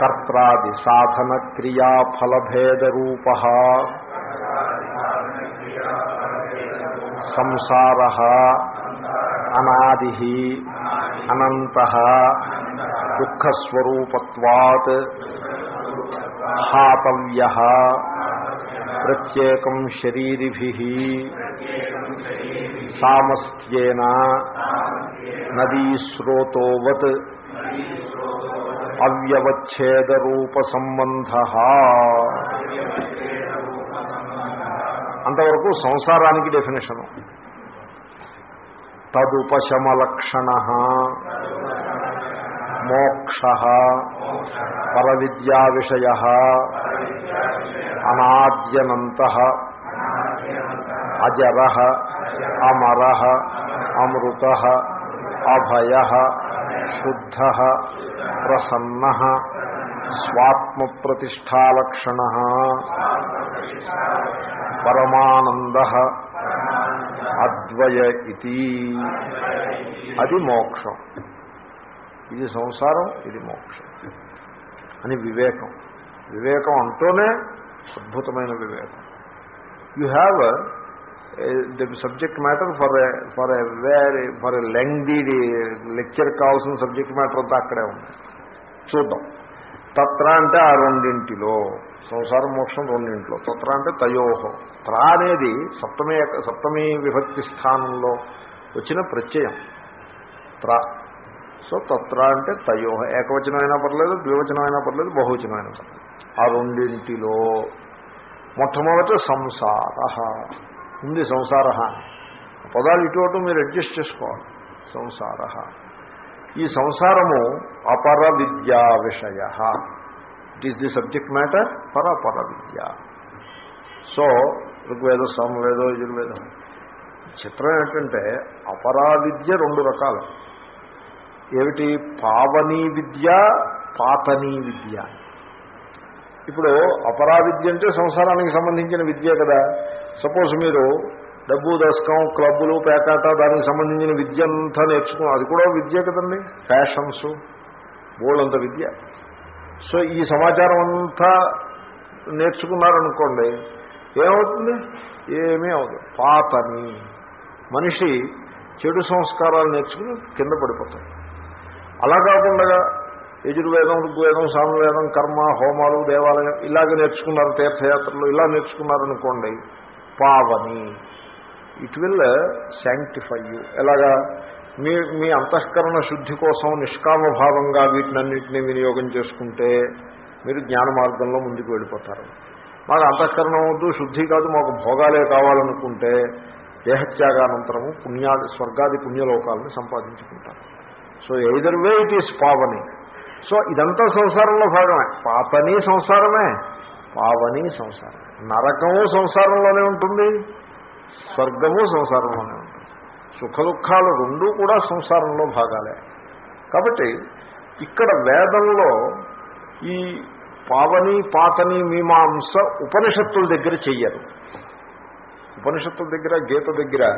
కర్త్రాది సాధన క్రియా సంసార అనాది అనంత దుఃఖస్వరూపత్వాత్ హాతవ్య ప్రత్యేకం శరీరిభి సామస్త్యేన నదీస్రోతోవత్ అవ్యవచ్ఛేదరూప సంబంధ అంతవరకు సంసారానికి డెఫినేషను తదుపశమలక్షణ. మోక్ష. పరవిద్యా విషయ అనాద్యనంత. అజర. అమర. అమృత. అభయ. శుద్ధ. ప్రసన్న. స్వాత్మ ప్రతిష్టాలక్షణ పరమానంద. అద్వయ ఇది అది మోక్షం. ఇది సంసారం ఇది మోక్షం. అని వివేకం. వివేకం అంటూనే అద్భుతమైన వివేకం. You have the subject matter for for a very for a lengthy lecture కావాల్సిన సబ్జెక్ట్ మ్యాటర్ అంతా అక్కడే ఉంది. చూద్దాం. తత్ర అంటే ఆ రెండింటిలో. సంసారం మోక్షం రెండింటిలో. తత్ర అంటే తయోహో త్ర అనేది సప్తమి సప్తమి విభక్తి స్థానంలో వచ్చిన ప్రత్యయం. త్ర. సో తత్ర అంటే తయోహ ఏకవచనం పర్లేదు ద్వివచనం పర్లేదు బహువచనమైనా పర్లేదు. ఆ రెండింటిలో మొట్టమొదట సంసార. ఉంది సంసార. పదాలు ఇటు అటు మీరు అడ్జస్ట్ చేసుకోవాలి. సంసార. ఈ సంసారము అపర విద్యా విషయ. It is the subject matter పర అపర విద్య సో ఋగ్వేద సామవేదో యజుర్వేద. చిత్రం ఏంటంటే అపరా విద్య రెండు రకాలు. ఏమిటి? పావనీ విద్య పాతనీ విద్య. ఇప్పుడు అపరా విద్య అంటే సంసారానికి సంబంధించిన విద్య కదా. సపోజ్ మీరు డబ్బు దశకం క్లబ్బులు పేకాట దానికి సంబంధించిన విద్య అంతా నేర్చుకున్నాం అది కూడా విద్య కదండి. ఫ్యాషన్స్ బోల్డంత విద్య. సో ఈ సమాచారం అంతా నేర్చుకున్నారనుకోండి ఏమవుతుంది? ఏమీ అవదు పాతని మనిషి చెడు సంస్కారాలు నేర్చుకుని కింద పడిపోతాడు. అలా కాకుండా యజుర్వేదం ఋగ్వేదం సామవేదం కర్మ హోమాలు దేవాలయం ఇలాగ నేర్చుకున్నారు తీర్థయాత్రలు ఇలా నేర్చుకున్నారనుకోండి పావని ఇట్ విల్ శాంక్టిఫై యూ. ఎలాగా? మీ మీ అంతఃకరణ శుద్ధి కోసం నిష్కామభావంగా వీటినన్నింటినీ వినియోగం చేసుకుంటే మీరు జ్ఞాన మార్గంలో ముందుకు వెళ్ళిపోతారు. మాకు అంతఃకరణం వద్దు శుద్ధి కాదు మాకు భోగాలే కావాలనుకుంటే దేహత్యాగానంతరము పుణ్యాది స్వర్గాది పుణ్యలోకాలను సంపాదించుకుంటారు. So either way it is Pavani. So ఇదంతా సంసారంలో భాగమే. పాపని సంసారమే పావని సంసారం నరకము సంసారంలోనే ఉంటుంది. స్వర్గము సంసారంలోనే ఉంటుంది. సుఖ దుఃఖాలు రెండూ కూడా సంసారంలో భాగాలే. కాబట్టి ఇక్కడ వేదంలో ఈ పావని పాతని మీమాంస ఉపనిషత్తుల దగ్గర చెయ్యరు. ఉపనిషత్తుల దగ్గర గీత దగ్గర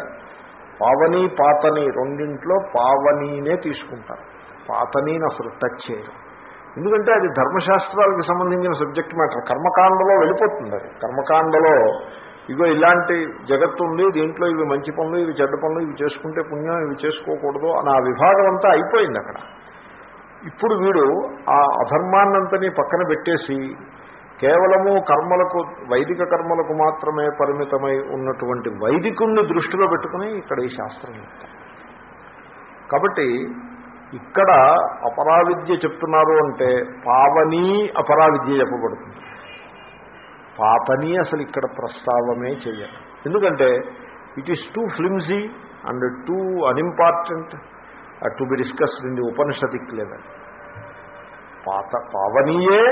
పావని పాతని రెండింట్లో పావనీనే తీసుకుంటారు. పాతనీని అసలు టచ్ చేయరు. ఎందుకంటే అది ధర్మశాస్త్రాలకు సంబంధించిన సబ్జెక్ట్ మ్యాటర్. కర్మకాండలో వెళ్ళిపోతుంది అది. కర్మకాండలో ఇగో ఇలాంటి జగత్తు ఉంది దీంట్లో ఇవి మంచి పనులు ఇవి చెడ్డ పనులు ఇవి చేసుకుంటే పుణ్యం ఇవి చేసుకోకూడదు అని ఆ విభాగం అంతా అయిపోయింది అక్కడ. ఇప్పుడు వీడు ఆ అధర్మాన్నంతని పక్కన పెట్టేసి కేవలము కర్మలకు వైదిక కర్మలకు మాత్రమే పరిమితమై ఉన్నటువంటి వైదికుణ్ణి దృష్టిలో పెట్టుకుని ఇక్కడ ఈ శాస్త్రం చెప్తారు. కాబట్టి ఇక్కడ అపరావిద్య చెప్తున్నారు అంటే పావనీ అపరావిద్య చెప్పబడుతుంది. పాపని అసలు ఇక్కడ ప్రస్తావమే చేయాలి ఎందుకంటే it is too flimsy and too unimportant to be discussed in the Upanishadic level పాత పావనీయే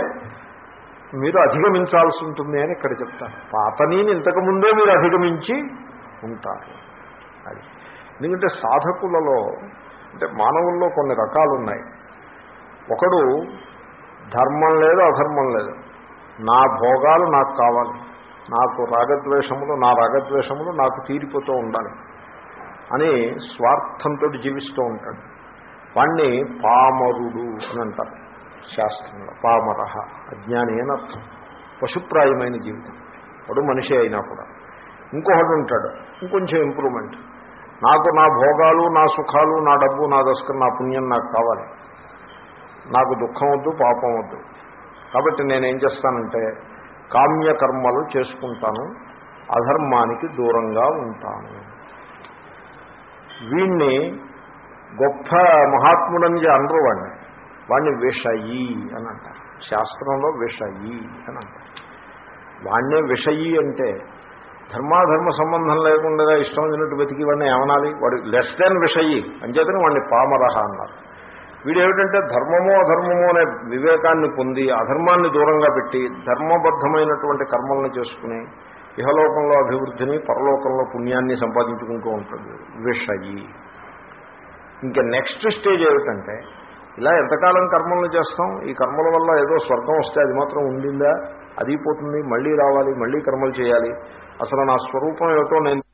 మీరు అధిగమించాల్సి ఉంటుంది అని ఇక్కడ చెప్తారు. పాపనీని ఇంతకుముందే మీరు అధిగమించి ఉంటారు. అది. ఎందుకంటే సాధకులలో అంటే మానవుల్లో కొన్ని రకాలు ఉన్నాయి ఒకడు ధర్మం లేదు అధర్మం లేదు. నా భోగాలు నాకు కావాలి. నాకు రాగద్వేషములు నా రాగద్వేషములు నాకు తీరిపోతూ ఉండాలి అని స్వార్థంతో జీవిస్తూ ఉంటాడు. వాణ్ణి పామరుడు అని అంటారు శాస్త్రంలో. పామర అజ్ఞాని అని అర్థం. పశుప్రాయమైన జీవితం. వాడు మనిషి అయినా కూడా. ఇంకొకటి ఉంటాడు. ఇంకొంచెం ఇంప్రూవ్మెంట్ నాకు నా భోగాలు నా సుఖాలు నా డబ్బు నా దస్కర్ నా పుణ్యం నాకు కావాలి. నాకు దుఃఖం వద్దు పాపం వద్దు. కాబట్టి నేనేం చేస్తానంటే కామ్యకర్మలు చేసుకుంటాను అధర్మానికి దూరంగా ఉంటాను. వీణ్ణి గొప్ప మహాత్ముడని అనరు వాడిని వాణ్ణి విషయి అని అంటారు. శాస్త్రంలో విషయి అని అంటారు. వాణ్ణే విషయి అంటే ధర్మాధర్మ సంబంధం లేకుండా ఇష్టం వచ్చినట్టు వెతికి వాడిని ఏమనాలి? వాడు లెస్ దెన్ విషయి. అంచేతనే వాడిని పామరహ అన్నారు. వీడు ఏమిటంటే ధర్మమో అధర్మమో అనే వివేకాన్ని పొంది అధర్మాన్ని దూరంగా పెట్టి ధర్మబద్ధమైనటువంటి కర్మలను చేసుకుని ఇహలోకంలో అభివృద్ధిని పరలోకంలో పుణ్యాన్ని సంపాదించుకుంటూ ఉంటుంది విషయి. ఇంకా నెక్స్ట్ స్టేజ్ ఏమిటంటే ఇలా ఎంతకాలం కర్మలను చేస్తాం? ఈ కర్మల వల్ల ఏదో స్వర్గం వస్తే అది మాత్రం ఉండిందా? అది పోతుంది మళ్ళీ రావాలి మళ్ళీ కర్మలు చేయాలి. అసలు నా స్వరూపం ఏమిటో నేను